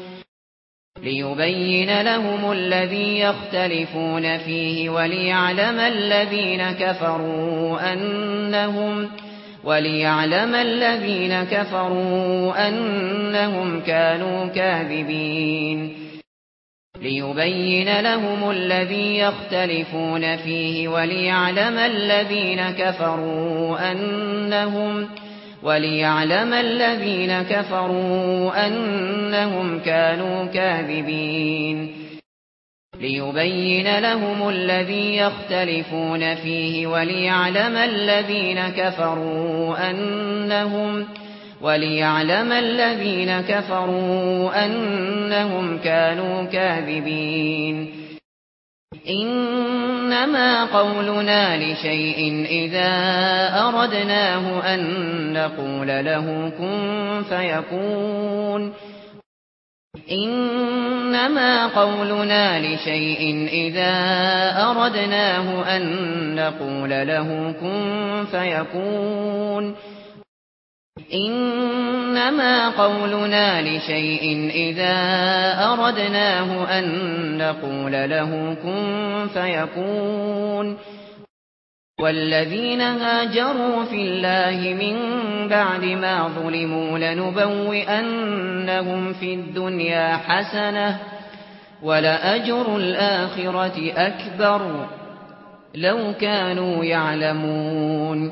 ليبين لهم الذي يختلفون فيه وليعلم الذين كفروا أنهم وليعلم الذين كفروا أنهم كانوا كاذبين. ليبين لهم الذي يختلفون فيه وليعلم الذين كفروا أنهم وليعلم الذين كفروا أنهم كانوا كاذبين ليبين لهم الذي يختلفون فيه وليعلم الذين كفروا أنهم وليعلم الذين كفروا أنهم كانوا كاذبين إنما قولنا لشيء إذا أردناه أن نقول له كن فيكون. إنما قولنا لشيء إذا أردناه أن نقول له كن فيكون. إنما قولنا لشيء إذا أردناه أن نقول له كن فيكون والذين هاجروا في الله من بعد ما ظلموا لنبوئنهم في الدنيا حسنة ولأجر الآخرة أكبر لو كانوا يعلمون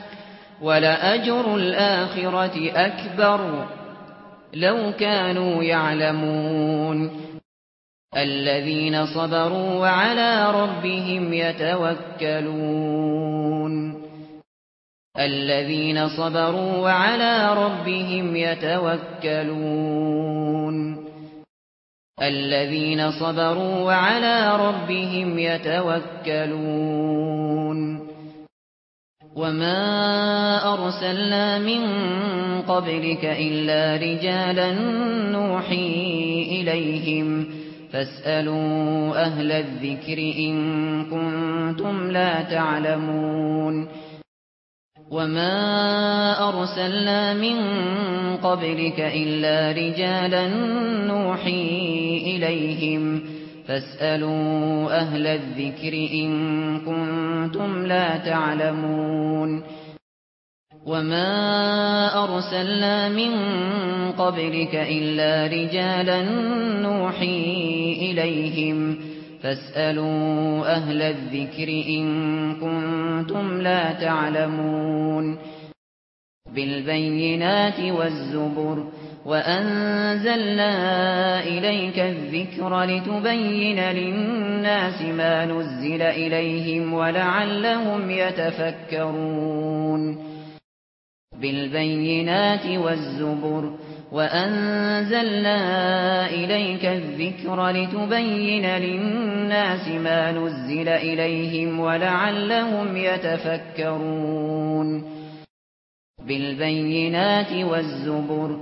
ولأجر الآخرة أكبر. لو كانوا يعلمون. الذين صبروا وعلى ربهم يتوكلون. الذين صبروا وعلى ربهم يتوكلون. الذين صبروا وعلى ربهم يتوكلون. وما أرسلنا من قبلك إلا رجالا نوحي إليهم فاسألوا أهل الذكر إن كنتم لا تعلمون وما أرسلنا من قبلك إلا رجالا نوحي إليهم فاسألوا فاسألوا أهل الذكر إن كنتم لا تعلمون وما أرسلنا من قبلك إلا رجالا نوحي إليهم فاسألوا أهل الذكر إن كنتم لا تعلمون بالبينات والزبر وَأَنزَلْنَا إِلَيْكَ الذِّكْرَ لِتُبَيِّنَ لِلنَّاسِ مَا نُزِّلَ إِلَيْهِمْ وَلَعَلَّهُمْ يَتَفَكَّرُونَ بِالْبَيِّنَاتِ وَالزُّبُرِ وَأَنزَلْنَا إِلَيْكَ الذِّكْرَ لِتُبَيِّنَ لِلنَّاسِ مَا نُزِّلَ إِلَيْهِمْ وَلَعَلَّهُمْ يَتَفَكَّرُونَ بِالْبَيِّنَاتِ وَالزُّبُرِ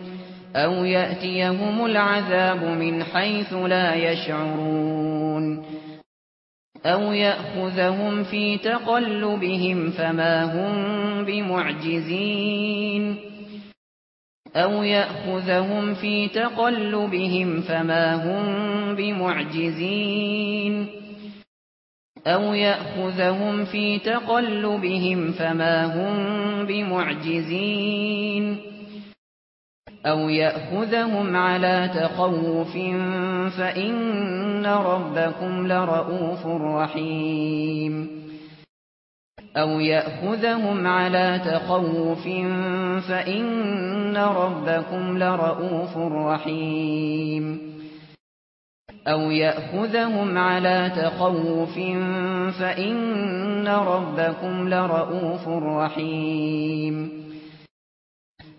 أَوْ يَأْتِيَهُمُ الْعَذَابُ مِنْ حَيْثُ لَا يَشْعُرُونَ أَوْ يَأْخُذَهُمْ فِي تَقَلُّبِهِمْ فَمَا هُمْ بِمُعْجِزِينَ أَوْ يَأْخُذَهُمْ فِي تَقَلُّبِهِمْ فَمَا هُمْ بِمُعْجِزِينَ أَوْ يَأْخُذَهُمْ فِي تَقَلُّبِهِمْ فَمَا هُمْ بِمُعْجِزِينَ أَوْ يَأْخُذَهُمْ عَلَى تَخَوُّفٍ فَإِنَّ رَبَّكُمْ لَرَءُوفٌ رَحِيمٌ. أَوْ يَأْخُذَهُمْ عَلَى تَخَوُّفٍ فَإِنَّ رَبَّكُمْ لَرَءُوفٌ رَحِيمٌ. أَوْ يَأْخُذَهُمْ عَلَى تَخَوُّفٍ فَإِنَّ رَبَّكُمْ لَرَءُوفٌ رَحِيمٌ.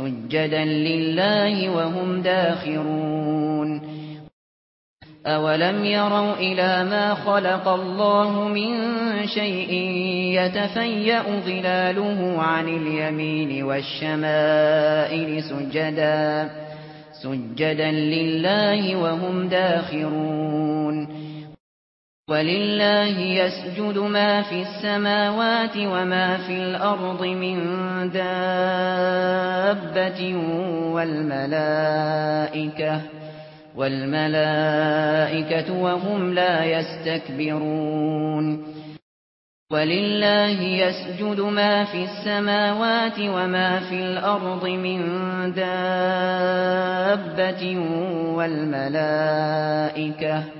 سجدا لله وهم داخرون. أولم يروا إلى ما خلق الله من شيء يتفيأ ظلاله عن اليمين والشمائل سجدا. سجدا لله وهم داخرون. ولله يسجد ما في السماوات وما في الأرض من دابة والملائكة والملائكة وهم لا يستكبرون ولله يسجد ما في السماوات وما في الأرض من دابة والملائكة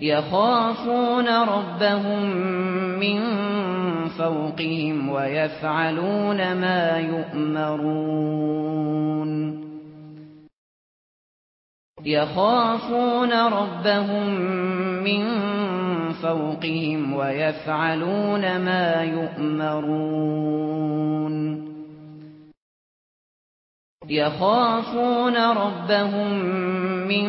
يخافون ربهم من فوقهم ويفعلون ما يؤمرون. يخافون ربهم من فوقهم ويفعلون ما يؤمرون. يخافون ربهم من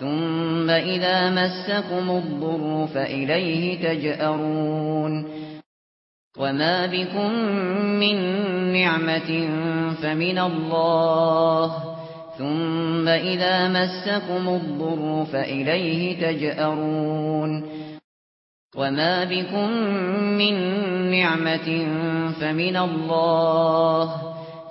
ثُمَّ إِذَا مَسَّكُمُ الضُّرُّ فَإِلَيْهِ تَجْأَرُونَ. وَمَا بِكُم مِّن نِّعْمَةٍ فَمِنَ اللَّهِ. ثُمَّ إِذَا مَسَّكُمُ الضُّرُّ فَإِلَيْهِ تَجْأَرُونَ. وَمَا بِكُم مِّن نِّعْمَةٍ فَمِنَ اللَّهِ.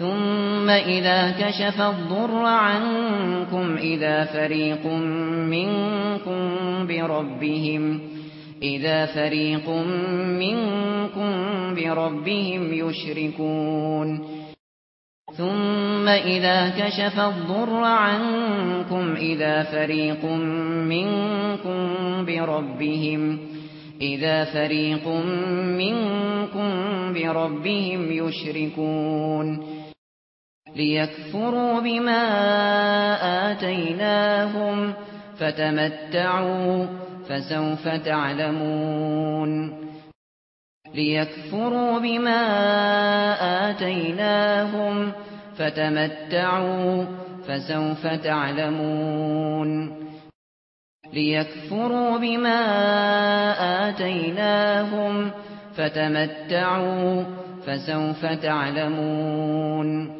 ثُمَّ إِذَا كَشَفَ الضُّرَّ عَنكُمْ إِذَا فَرِيقٌ مِنكُمْ بِرَبِّهِمْ إِذَا فَرِيقٌ مِنكُمْ بِرَبِّهِمْ يُشْرِكُونَ ثُمَّ إِذَا كَشَفَ الضُّرَّ عَنكُمْ إِذَا فَرِيقٌ مِنكُمْ بِرَبِّهِمْ إِذَا فَرِيقٌ مِنكُمْ بِرَبِّهِمْ يُشْرِكُونَ ليكفروا بما آتيناهم فتمتعوا فسوف تعلمون ليكفروا بما آتيناهم فتمتعوا فسوف تعلمون ليكفروا بما آتيناهم فتمتعوا فسوف تعلمون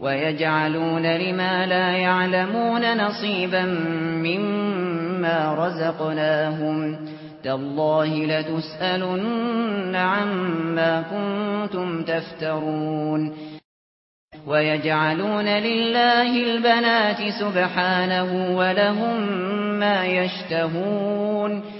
وَيَجْعَلُونَ لِمَا لَا يَعْلَمُونَ نَصِيبًا مِّمَّا رَزَقْنَاهُمْ تَاللَّهِ لَتُسْأَلُنَّ عَمَّا كُنتُمْ تَفْتَرُونَ وَيَجْعَلُونَ لِلَّهِ الْبَنَاتِ سُبْحَانَهُ وَلَهُم مَّا يَشْتَهُونَ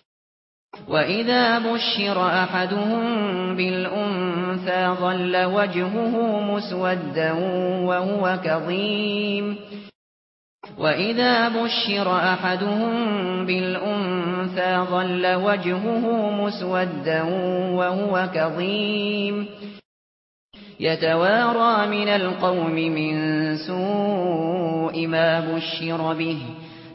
وَإِذَا بُشِّرَ أَحَدُهُم بِالْأُنثَى ظَلَّ وَجْهُهُ مُسْوَدًّا وَهُوَ كَظِيمٌ وَإِذَا بُشِّرَ أَحَدُهُم بِالْأُنثَى ظَلَّ وَجْهُهُ مُسْوَدًّا وَهُوَ كَظِيمٌ يَتَوَارَى مِنَ الْقَوْمِ مِنْ سُوءِ مَا بُشِّرَ بِهِ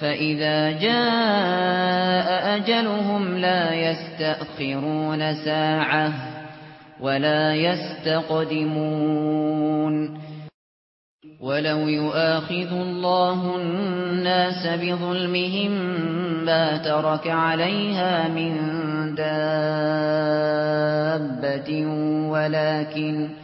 فإذا جاء أجلهم لا يستأخرون ساعة ولا يستقدمون ولو يؤاخذ الله الناس بظلمهم ما ترك عليها من دابة ولكن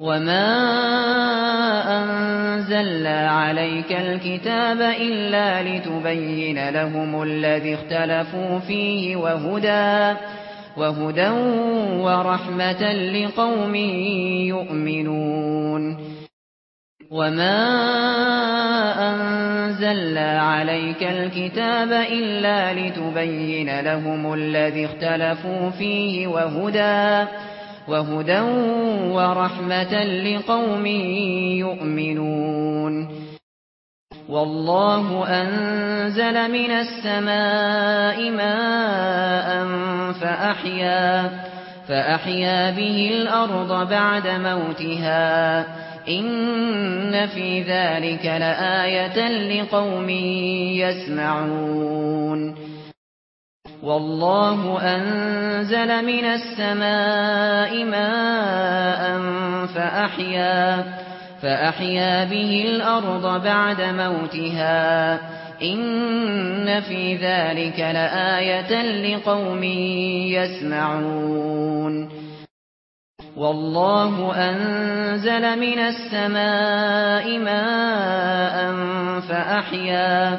وما أنزلنا عليك الكتاب إلا لتبين لهم الذي اختلفوا فيه وهدى وهدى ورحمة لقوم يؤمنون وما أنزلنا عليك الكتاب إلا لتبين لهم الذي اختلفوا فيه وهدى وَهُدًى وَرَحْمَةً لِقَوْمٍ يُؤْمِنُونَ وَاللَّهُ أَنزَلَ مِنَ السَّمَاءِ مَاءً فَأَحْيَا فَأَحْيَا بِهِ الْأَرْضَ بَعْدَ مَوْتِهَا إِنَّ فِي ذَلِكَ لَآيَةً لِقَوْمٍ يَسْمَعُونَ والله أنزل من السماء ماء فأحيا فأحيا به الأرض بعد موتها. إن في ذلك لآية لقوم يسمعون. والله أنزل من السماء ماء فأحيا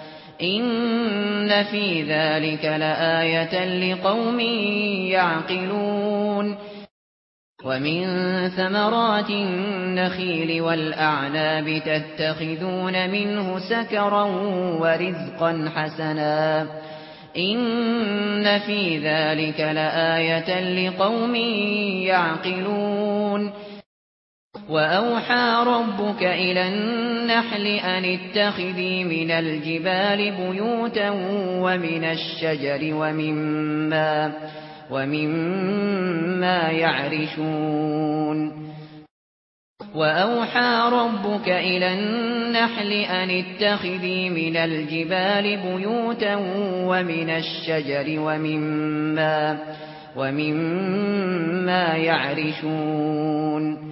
ان في ذلك لآية لقوم يعقلون ومن ثمرات النخيل والأعناب تتخذون منه سكرا ورزقا حسنا ان في ذلك لآية لقوم يعقلون وأوحى ربك إلى النحل أن اتخذي من الجبال بيوتا ومن الشجر ومما, ومما يعرشون. وأوحى ربك إلى النحل أن اتخذي من الجبال بيوتا ومن الشجر ومما, ومما يعرشون.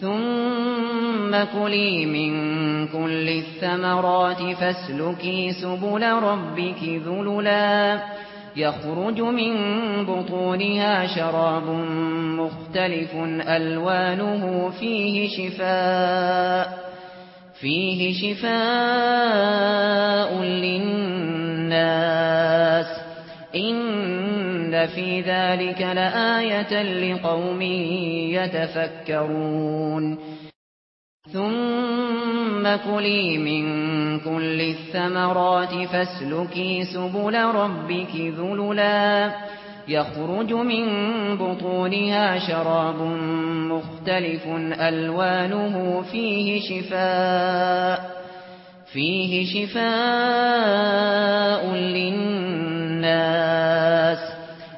ثُمَّ كُلِي مِن كُلِّ الثَّمَرَاتِ فَاسْلُكِي سُبُلَ رَبِّكِ ذُلُلًا. يَخْرُجُ مِن بُطُونِهَا شَرَابٌ مُخْتَلِفٌ أَلْوَانُهُ فِيهِ شِفَاءٌ. فِيهِ شِفَاءٌ لِلنَّاسِ. إِنَّ إن في ذلك لآية لقوم يتفكرون ثم كلي من كل الثمرات فاسلكي سبل ربك ذللا يخرج من بطونها شراب مختلف ألوانه فيه شفاء فيه شفاء للناس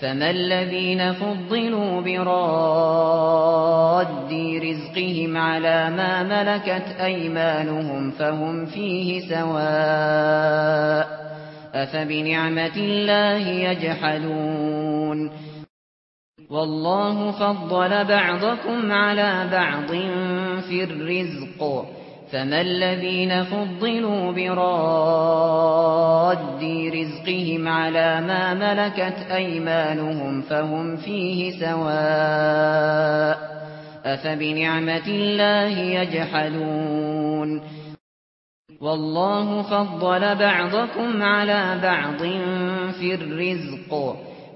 فما الذين فضلوا براد رزقهم على ما ملكت أيمانهم فهم فيه سواء أفبنعمة الله يجحدون والله فضل بعضكم على بعض في الرزق فما الذين فضلوا براد رزقهم على ما ملكت أيمانهم فهم فيه سواء أفبنعمة الله يجحدون والله فضل بعضكم على بعض في الرزق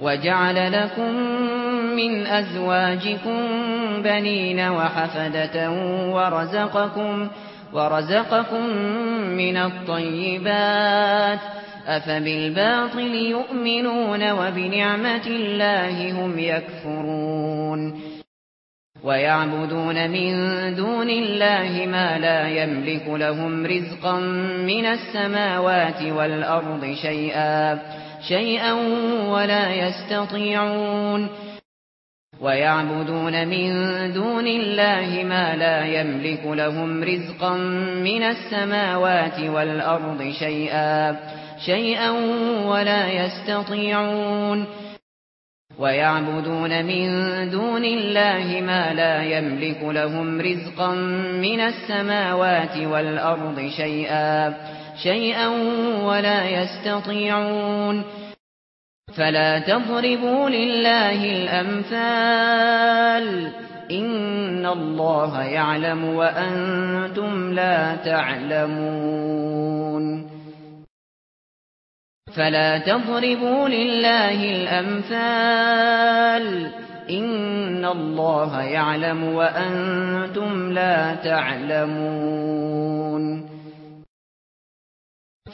وَجَعَلَ لَكُم مِّنْ أَزْوَاجِكُمْ بَنِينَ وَحَفَدَةً وَرَزَقَكُمْ وَرَزَقَكُم مِّنَ الطَّيِّبَاتِ. أَفَبِالْبَاطِلِ يُؤْمِنُونَ وَبِنِعْمَةِ اللَّهِ هُمْ يَكْفُرُونَ. وَيَعْبُدُونَ مِن دُونِ اللَّهِ مَا لَا يَمْلِكُ لَهُمْ رِزْقًا مِّنَ السَّمَاوَاتِ وَالْأَرْضِ شَيْئًا. شيئا ولا يستطيعون ويعبدون من دون الله ما لا يملك لهم رزقا من السماوات والأرض شيئا شيئا ولا يستطيعون. ويعبدون من دون الله ما لا يملك لهم رزقا من السماوات والأرض شيئا شيئا ولا يستطيعون. فلا تضربوا لله الأمثال. إن الله يعلم وأنتم لا تعلمون. فلا تضربوا لله الأمثال. إن الله يعلم وأنتم لا تعلمون.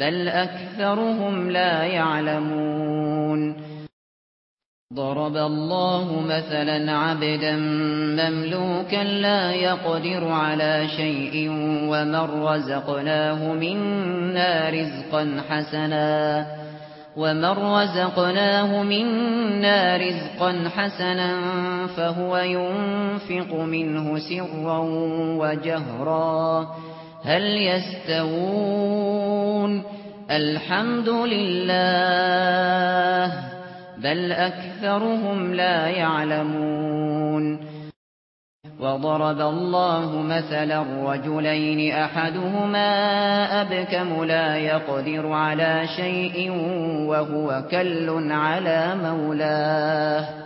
بل أكثرهم لا يعلمون. ضرب الله مثلا عبدا مملوكا لا يقدر على شيء ومن رزقناه منا رزقا حسنا ومن رزقناه منا رزقا حسنا فهو ينفق منه سرا وجهرا هل يستوون الحمد لله بل اكثرهم لا يعلمون وضرب الله مثلا الرجلين احدهما ابكم لا يقدر على شيء وهو كل على مولاه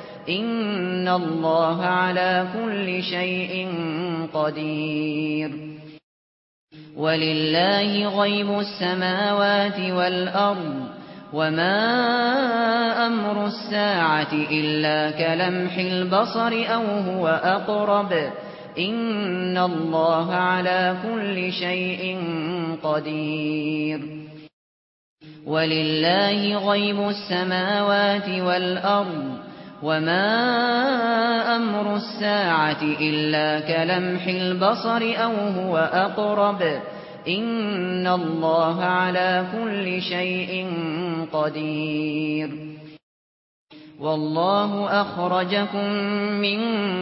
ان الله على كل شيء قدير. ولله غيب السماوات والارض وما أمر الساعة الا كلمح البصر أو هو اقرب. ان الله على كل شيء قدير. ولله غيب السماوات والارض وما أمر الساعة الا كلمح البصر أو هو اقرب ان الله على كل شيء قدير. والله اخرجكم من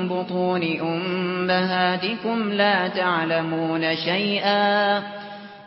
بطون امهاتكم لا تعلمون شيئا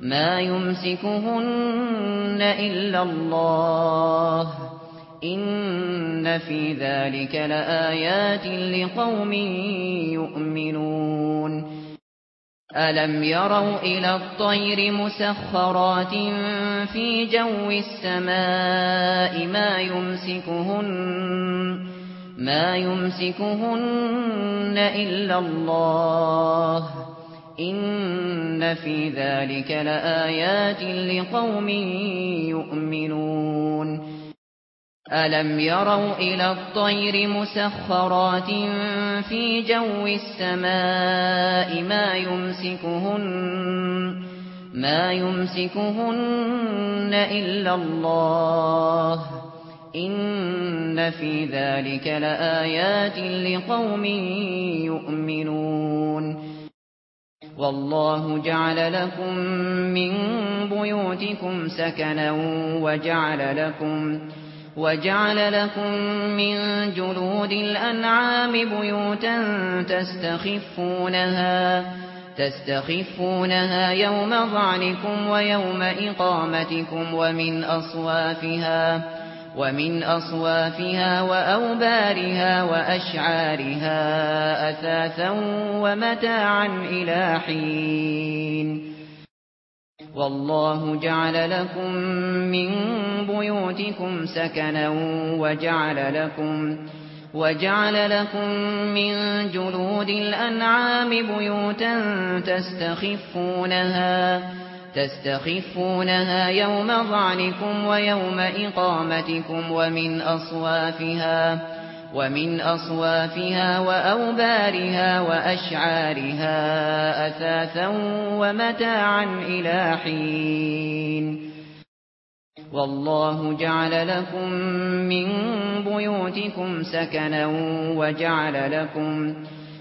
ما يمسكهن إلا الله إن في ذلك لآيات لقوم يؤمنون ألم يروا إلى الطير مسخرات في جو السماء ما يمسكهن ما يمسكهن إلا الله ان في ذلك لآيات لقوم يؤمنون الم يروا إلى الطير مسخرات في جو السماء ما يمسكهن ما يمسكهن الا الله ان في ذلك لآيات لقوم يؤمنون والله جعل لكم من بيوتكم سكنا وجعل لكم وجعل لكم من جلود الأنعام بيوتا تستخفونها تستخفونها يوم ظعنكم ويوم إقامتكم ومن أصوافها ومن أصوافها وأوبارها وأشعارها أثاثا ومتاعا إلى حين. والله جعل لكم من بيوتكم سكنا وجعل لكم وجعل لكم من جلود الأنعام بيوتا تستخفونها تستخفونها يوم ظعنكم ويوم إقامتكم ومن أصوافها ومن أصوافها وأوبارها وأشعارها أثاثا ومتاعا إلى حين. والله جعل لكم من بيوتكم سكنا وجعل لكم سكنا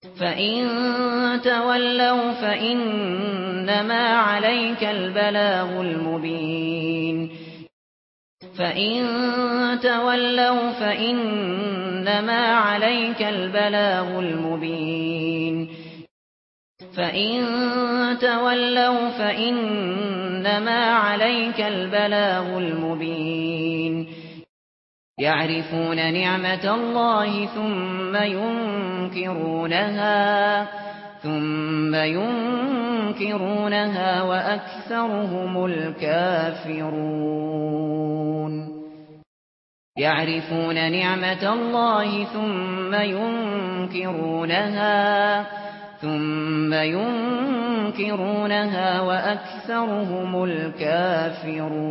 فَإِن تَوَلَّوْا فَإِنَّمَا عَلَيْكَ الْبَلَاغُ الْمُبِينُ فَإِن تَوَلَّوْا فَإِنَّمَا عَلَيْكَ الْبَلَاغُ الْمُبِينُ فَإِن تَوَلَّوْا فَإِنَّمَا عَلَيْكَ الْبَلَاغُ الْمُبِينُ يعرفون نعمة الله ثم ينكرونها ثم ينكرونها وأكثرهم الكافرون. يعرفون نعمة الله ثم ينكرونها ثم ينكرونها وأكثرهم الكافرون.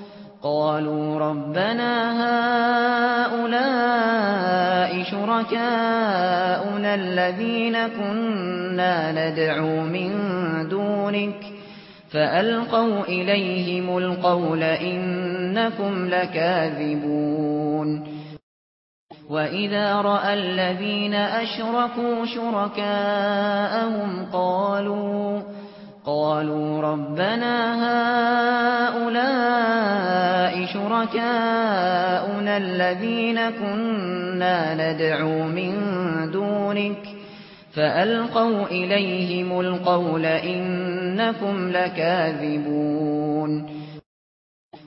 قالوا ربنا هؤلاء شركاؤنا الذين كنا ندعو من دونك فألقوا إليهم القول إنكم لكاذبون وَإِذَا رَأَى الَّذِينَ أَشْرَكُوا شُرَكَاءَهُمْ قَالُوا قالوا ربنا هؤلاء شركاؤنا الذين كنا ندعو من دونك فألقوا إليهم القول إنكم لكاذبون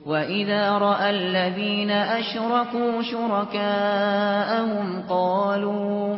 وَإِذَا رَأَى الَّذِينَ أَشْرَكُوا شُرَكَاءَهُمْ قَالُوا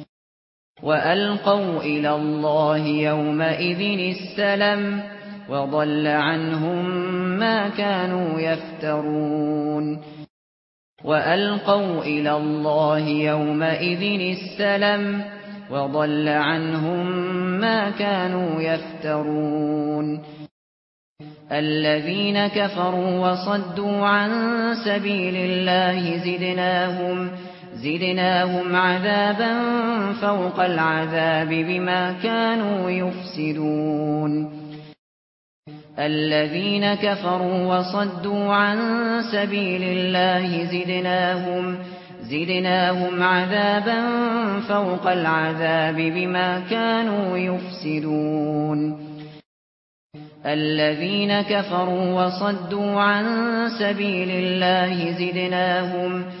وألقوا إلى الله يومئذ السلم وضل عنهم ما كانوا يفترون وألقوا إلى الله يومئذ السلم وضل عنهم ما كانوا يفترون الذين كفروا وصدوا عن سبيل الله زدناهم عَذَابًا زدناهم عذابا فوق العذاب بما كانوا يفسدون. الذين كفروا وصدوا عن سبيل الله زدناهم زدناهم عذابا فوق العذاب بما كانوا يفسدون. الذين كفروا وصدوا عن سبيل الله زدناهم زدناهم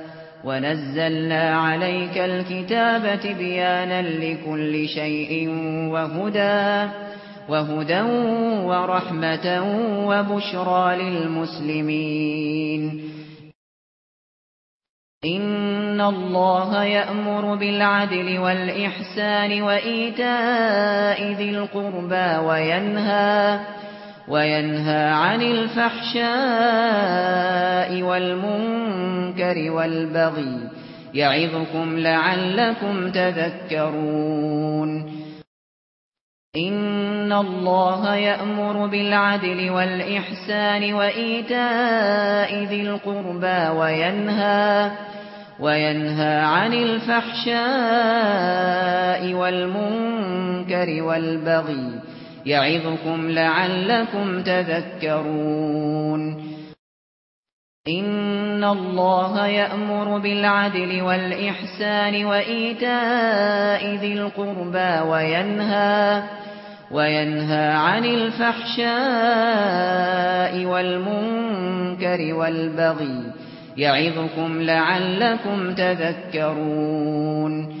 ونزلنا عليك الكتاب بيانا لكل شيء وهدى وهدى ورحمة وبشرى للمسلمين إن الله يأمر بالعدل والإحسان وإيتاء ذي القربى وينهى عن وينهى عن الفحشاء والمنكر والبغي يعظكم لعلكم تذكرون ان الله يأمر بالعدل والاحسان وايتاء ذي القربى وينهى وينهى عن الفحشاء والمنكر والبغي يعظكم لعلكم تذكرون. إن الله يأمر بالعدل والإحسان وإيتاء ذي القربى وينها وينها عن الفحشاء والمنكر والبغي. يعظكم لعلكم تذكرون.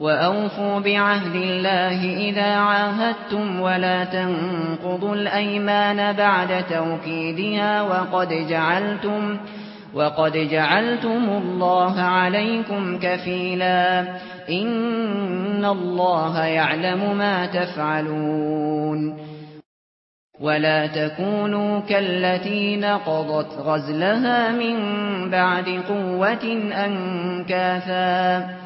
وَأَوْفُوا بِعَهْدِ اللَّهِ إِذَا عَاهَدتُّمْ وَلَا تَنقُضُوا الْأَيْمَانَ بَعْدَ تَوْكِيدِهَا وَقَدْ جَعَلْتُمْ وَقَدْ جَعَلْتُمُ اللَّهَ عَلَيْكُمْ كَفِيلًا إِنَّ اللَّهَ يَعْلَمُ مَا تَفْعَلُونَ وَلَا تَكُونُوا كَالَّتِي نَقَضَتْ غَزْلَهَا مِنْ بَعْدِ قُوَّةٍ أَنْكَاثًا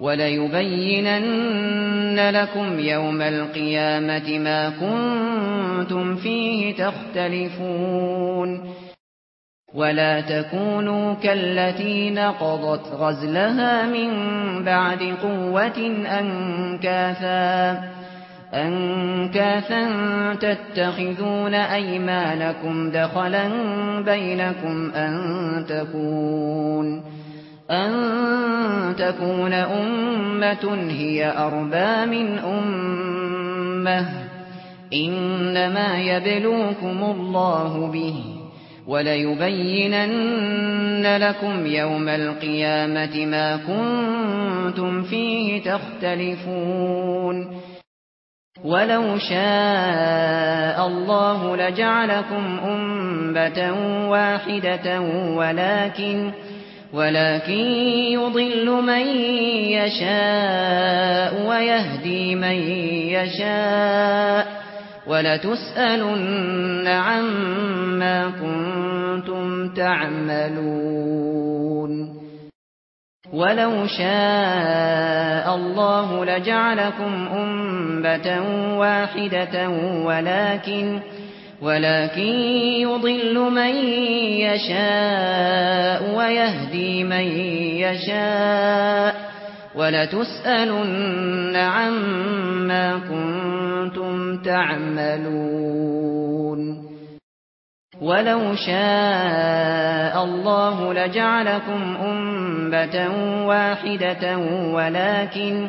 وليبينن لكم يوم القيامة ما كنتم فيه تختلفون. ولا تكونوا كالتي نقضت غزلها من بعد قوة أنكاثا أنكاثا تتخذون أيمانكم دخلا بينكم أن تكون. أن تكون أمة هي اربا من أمة. إنما يبلوكم الله به وليبينن لكم يوم القيامة ما كنتم فيه تختلفون. ولو شاء الله لجعلكم أمة واحدة ولكن ولكن ولكن يضل من يشاء ويهدي من يشاء ولا تسالن عما كنتم تعملون ولو شاء الله لجعلكم امه واحدة ولكن ولكن يضل من يشاء ويهدي من يشاء ولا تسالن عما كنتم تعملون ولو شاء الله لجعلكم امه واحدة ولكن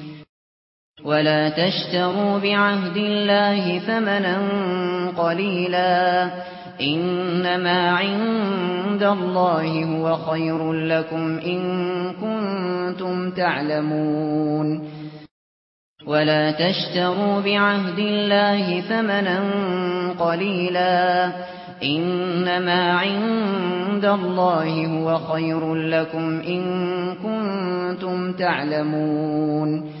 ولا تشتروا بعهد الله ثمنا قليلا. إنما عند الله هو خير لكم إن كنتم تعلمون. ولا تشتروا بعهد الله ثمنا قليلا. إنما عند الله هو خير لكم إن كنتم تعلمون.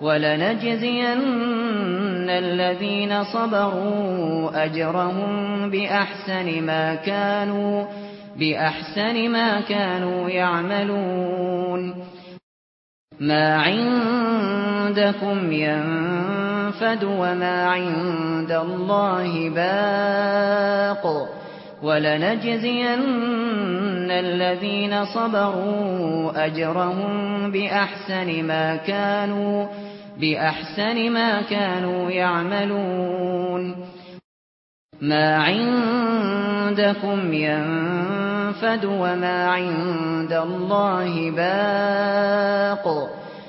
وَلَنَجْزِيَنَّ الَّذِينَ صَبَرُوا أَجْرَهُم بِأَحْسَنِ مَا كَانُوا بِأَحْسَنِ مَا كَانُوا يَعْمَلُونَ. مَا عِندَكُمْ يَنفَدُ وَمَا عِندَ اللَّهِ بَاقٍ. وَلَنَجْزِيَنَّ الَّذِينَ صَبَرُوا أَجْرَهُم بِأَحْسَنِ مَا كَانُوا بِأَحْسَنِ مَا كَانُوا يَعْمَلُونَ. مَا عِندَكُمْ يَنفَدُ وَمَا عِندَ اللَّهِ بَاقٍ.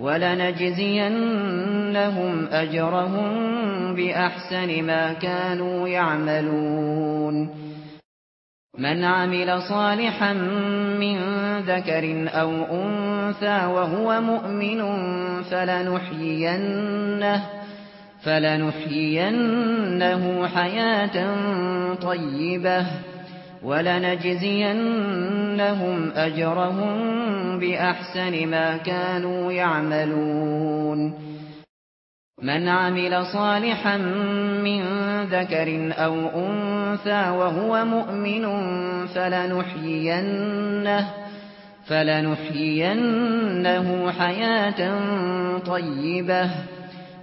ولنجزينهم أجرهم بأحسن ما كانوا يعملون. من عمل صالحا من ذكر أو أنثى وهو مؤمن فلنحيينه فلنحيينه حياة طيبة. ولنجزينهم أجرهم بأحسن ما كانوا يعملون. من عمل صالحا من ذكر أو أنثى وهو مؤمن فلنحيينه فلنحيينه حياة طيبة.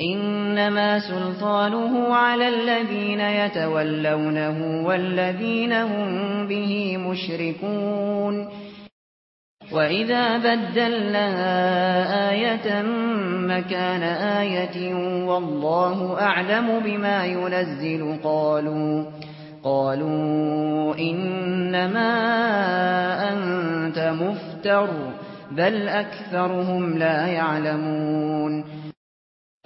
إنما سلطانه على الذين يتولونه والذين هم به مشركون. واذا بدلنا إيه مكان إيه والله اعلم بما ينزل قالوا قالوا انما انت مفتر بل اكثرهم لا يعلمون.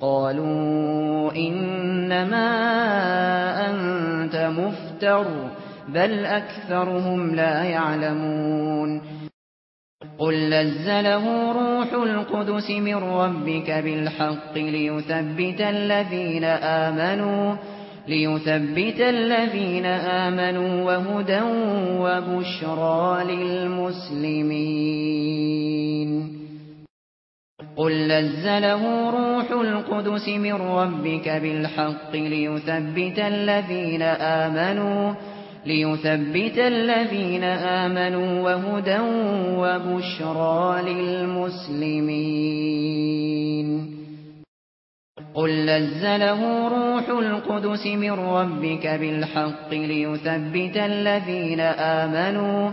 قالوا إنما أنت مفتر بل أكثرهم لا يعلمون. قل نزله روح القدس من ربك بالحق ليثبت الذين آمنوا ليثبت الذين آمنوا وهدى وبشرى للمسلمين. قل نزله روح القدس من ربك بالحق ليثبت الذين آمنوا ليثبت الذين آمنوا وهدى وبشرى للمسلمين قل نزله روح القدس من ربك بالحق ليثبت الذين آمنوا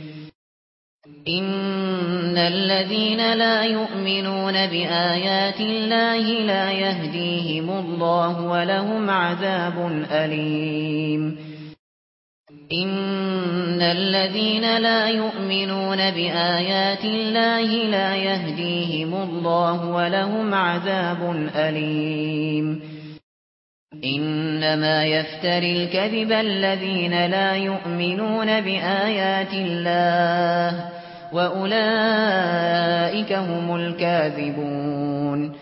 ان الذين لا يؤمنون بايات الله لا يهديهم الله ولهم عذاب اليم ان الذين لا يؤمنون بايات الله لا يهديهم الله ولهم عذاب اليم انما يفتر الكذب الذين لا يؤمنون بايات الله وأولئك هم الكاذبون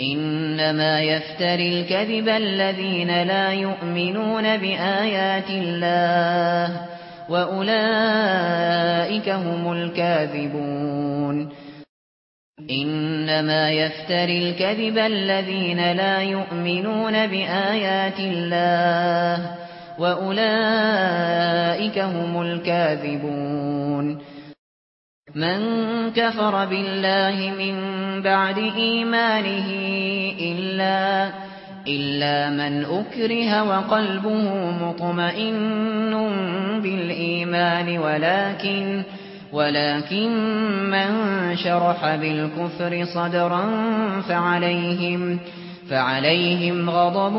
إنما يفتري الكذب الذين لا يؤمنون بآيات الله وأولئك هم الكاذبون إنما يفتري الكذب الذين لا يؤمنون بآيات الله وأولئك هم الكاذبون من كفر بالله من بعد إيمانه إلا إلا من أكره وقلبه مطمئن بالإيمان ولكن ولكن من شرح بالكفر صدرا فعليهم فعليهم غضب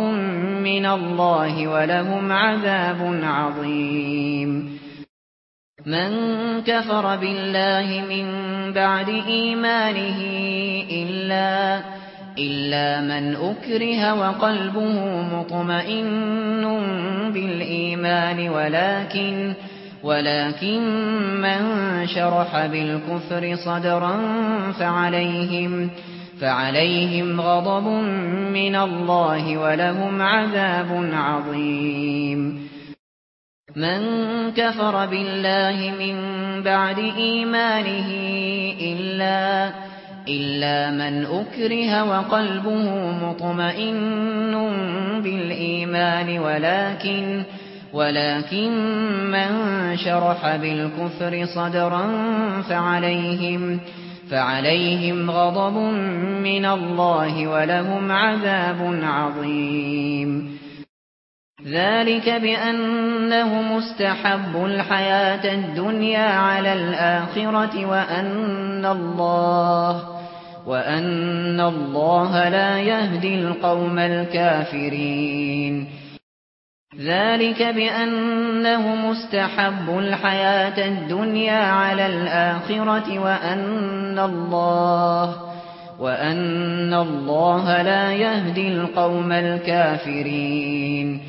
من الله ولهم عذاب عظيم. من كفر بالله من بعد إيمانه إلا إلا من أكره وقلبه مطمئن بالإيمان ولكن ولكن من شرح بالكفر صدرا فعليهم فعليهم غضب من الله ولهم عذاب عظيم. من كفر بالله من بعد إيمانه إلا إلا من أكره وقلبه مطمئن بالإيمان ولكن ولكن من شرح بالكفر صدرا فعليهم فعليهم غضب من الله ولهم عذاب عظيم. ذلك بأنهم استحبوا الحياة الدنيا على الآخرة وأن الله وأن الله لا يهدي القوم الكافرين. ذلك بأنهم استحبوا الحياة الدنيا على الآخرة وأن الله وأن الله لا يهدي القوم الكافرين.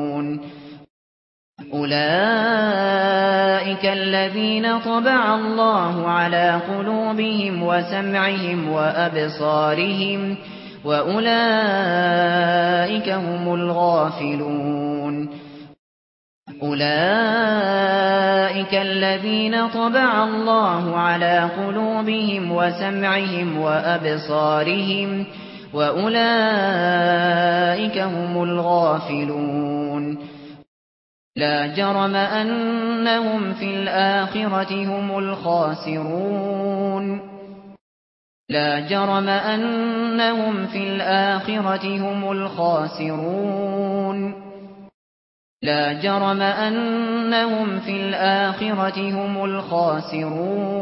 أولئك الذين طبع الله على قلوبهم وسمعهم وأبصارهم وأولئك هم الغافلون. أولئك الذين طبع الله على قلوبهم وسمعهم وأبصارهم وأولئك هم الغافلون. لا جرم أنهم في الآخرة هم الخاسرون. لا جرم أنهم في الآخرة هم الخاسرون. لا جرم أنهم في الآخرة هم الخاسرون.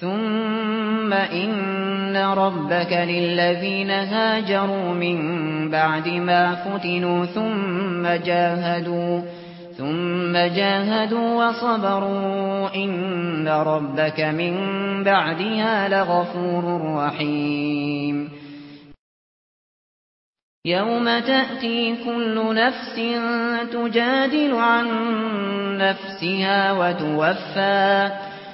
ثُمَّ إِنَّ رَبَّكَ لِلَّذِينَ هَاجَرُوا مِن بَعْدِ مَا فُتِنُوا ثُمَّ جَاهَدُوا ثُمَّ جَاهَدُوا وَصَبَرُوا إِنَّ رَبَّكَ مِن بَعْدِهَا لَغَفُورٌ رَّحِيمٌ يَوْمَ تَأْتِي كُلُّ نَفْسٍ تُجَادِلُ عَن نَّفْسِهَا وَتُوَفَّى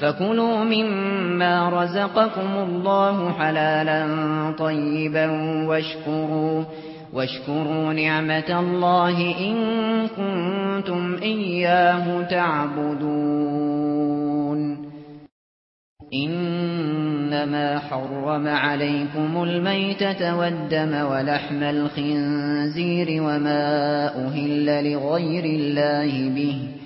فَكُلُوا مِمَّا رَزَقَكُمُ اللَّهُ حَلَالًا طَيِّبًا وَاشْكُرُوا وَاشْكُرُوا نِعْمَةَ اللَّهِ إِن كُنتُمْ إِيَّاهُ تَعْبُدُونَ إِنَّمَا حَرَّمَ عَلَيْكُمُ الْمَيْتَةَ وَالدَّمَ وَلَحْمَ الْخِنزِيرِ وَمَا أُهِلَّ لِغَيْرِ اللَّهِ بِهِ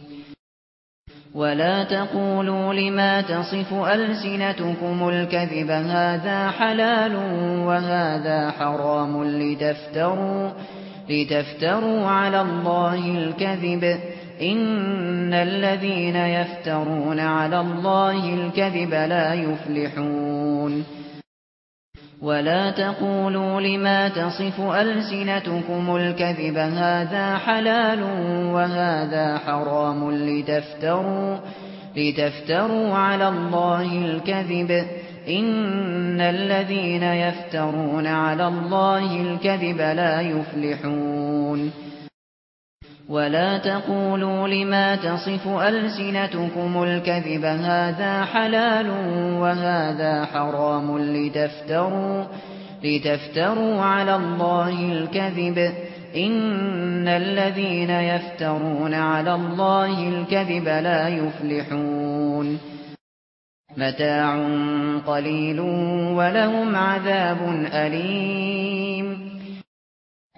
ولا تقولوا لما تصف ألسنتكم الكذب هذا حلال وهذا حرام لتفتروا لتفتروا على الله الكذب إن الذين يفترون على الله الكذب لا يفلحون ولا تقولوا لما تصف ألسنتكم الكذب هذا حلال وهذا حرام لتفتروا لتفتروا على الله الكذب إن الذين يفترون على الله الكذب لا يفلحون ولا تقولوا لما تصف ألسنتكم الكذب هذا حلال وهذا حرام لتفتروا لتفتروا على الله الكذب. إن الذين يفترون على الله الكذب لا يفلحون. متاع قليل ولهم عذاب أليم.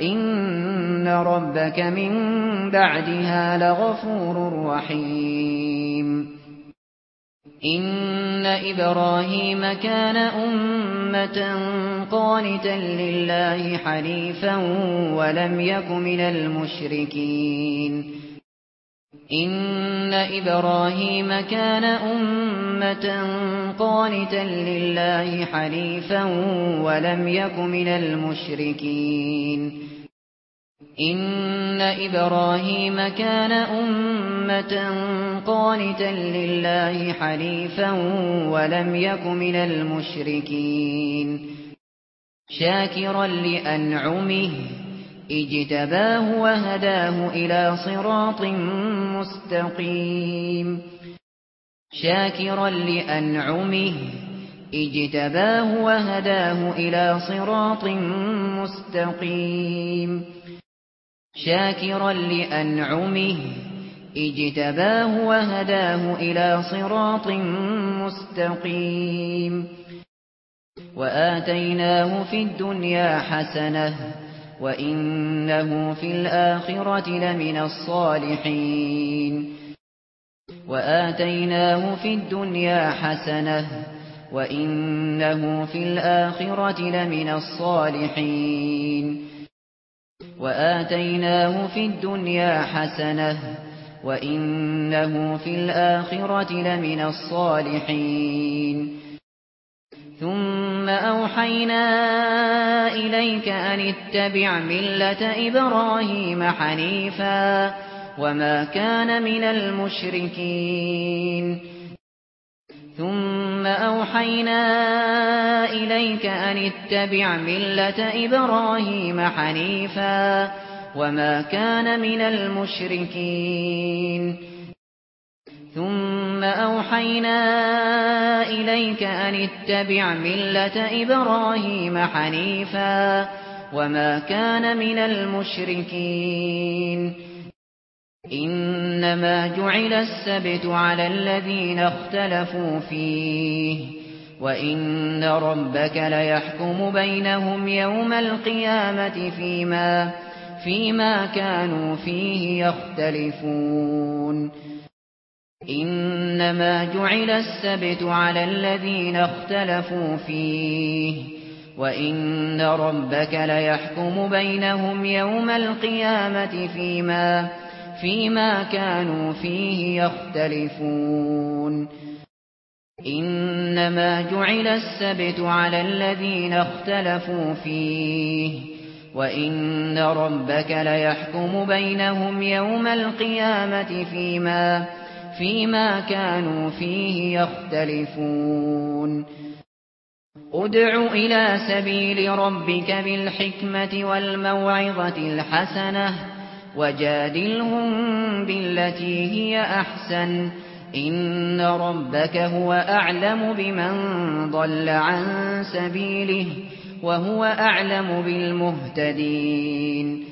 إن ربك من بعدها لغفور رحيم. إن إبراهيم كان أمة قانتا لله حنيفا ولم يك من المشركين. ان إبراهيم كان امه قانتا لله حنيفا ولم يك من المشركين ان إبراهيم كان امه قانتا لله حنيفا ولم يك من المشركين شاكرا لانعمه اجتباه وهداه إلى صراط مستقيم. شاكرا لأنعمه. اجتباه وهداه إلى صراط مستقيم. شاكرا لأنعمه. اجتباه وهداه إلى صراط مستقيم. وآتيناه في الدنيا حسنة. وَإِنَّهُ فِي الْآخِرَةِ لَمِنَ الصَّالِحِينَ وَآتَيْنَاهُ فِي الدُّنْيَا حَسَنَةً وَإِنَّهُ فِي الْآخِرَةِ لَمِنَ الصَّالِحِينَ وَآتَيْنَاهُ فِي الدُّنْيَا حَسَنَةً وَإِنَّهُ فِي الْآخِرَةِ لَمِنَ الصَّالِحِينَ ثم أوحينا إليك أن اتبع ملة إبراهيم حنيفا وما كان من المشركين. ثم أوحينا إليك أن اتبع ملة إبراهيم حنيفا وما كان من المشركين. ثم ثم أوحينا إليك أن اتبع ملة إبراهيم حنيفا وما كان من المشركين. إنما جعل السبت على الذين اختلفوا فيه. وَإِنَّ رَبَّكَ لَيَحْكُمُ بَيْنَهُمْ يَوْمَ الْقِيَامَةِ فِيمَا فِيمَا كَانُوا فِيهِ يَخْتَلِفُونَ. إنما جعل السبت على الذين اختلفوا فيه وإن ربك ليحكم بينهم يوم القيامة فيما فيما كانوا فيه يختلفون. إنما جعل السبت على الذين اختلفوا فيه وإن ربك ليحكم بينهم يوم القيامة فيما فيما كانوا فيه يختلفون ادع إلى سبيل ربك بالحكمه والموعظه الحسنه وجادلهم بالتي هي احسن ان ربك هو اعلم بمن ضل عن سبيله وهو اعلم بالمهتدين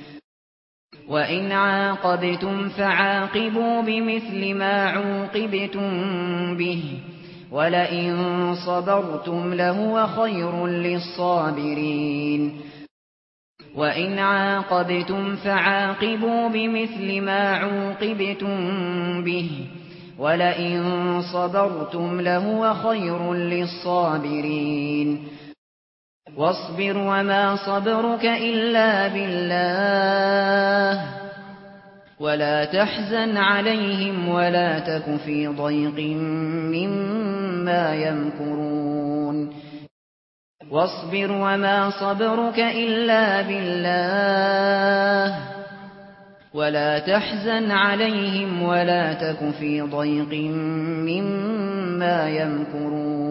وَإِنْ عَاقَبْتُمْ فَعَاقِبُوا بِمِثْلِ مَا عُوقِبْتُمْ بِهِ وَلَئِنْ صَبَرْتُمْ لَهُوَ خَيْرٌ لِلصَّابِرِينَ وَإِنْ عَاقَبْتُمْ فَعَاقِبُوا بِمِثْلِ مَا عُوقِبْتُمْ بِهِ وَلَئِنْ صَبَرْتُمْ لَهُوَ خَيْرٌ لِلصَّابِرِينَ واصبر وما صبرك إلا بالله. ولا تحزن عليهم ولا تك في ضيق مما يمكرون. واصبر وما صبرك إلا بالله. ولا تحزن عليهم ولا تك في ضيق مما يمكرون.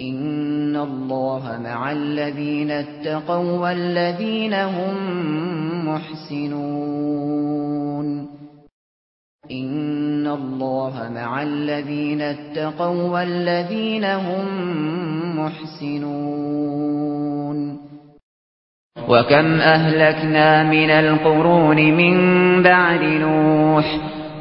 ان الله مع الذين اتقوا والذين هم محسنون ان الله مع الذين اتقوا والذين هم محسنون وكم اهلكنا من القرون من بعد نوح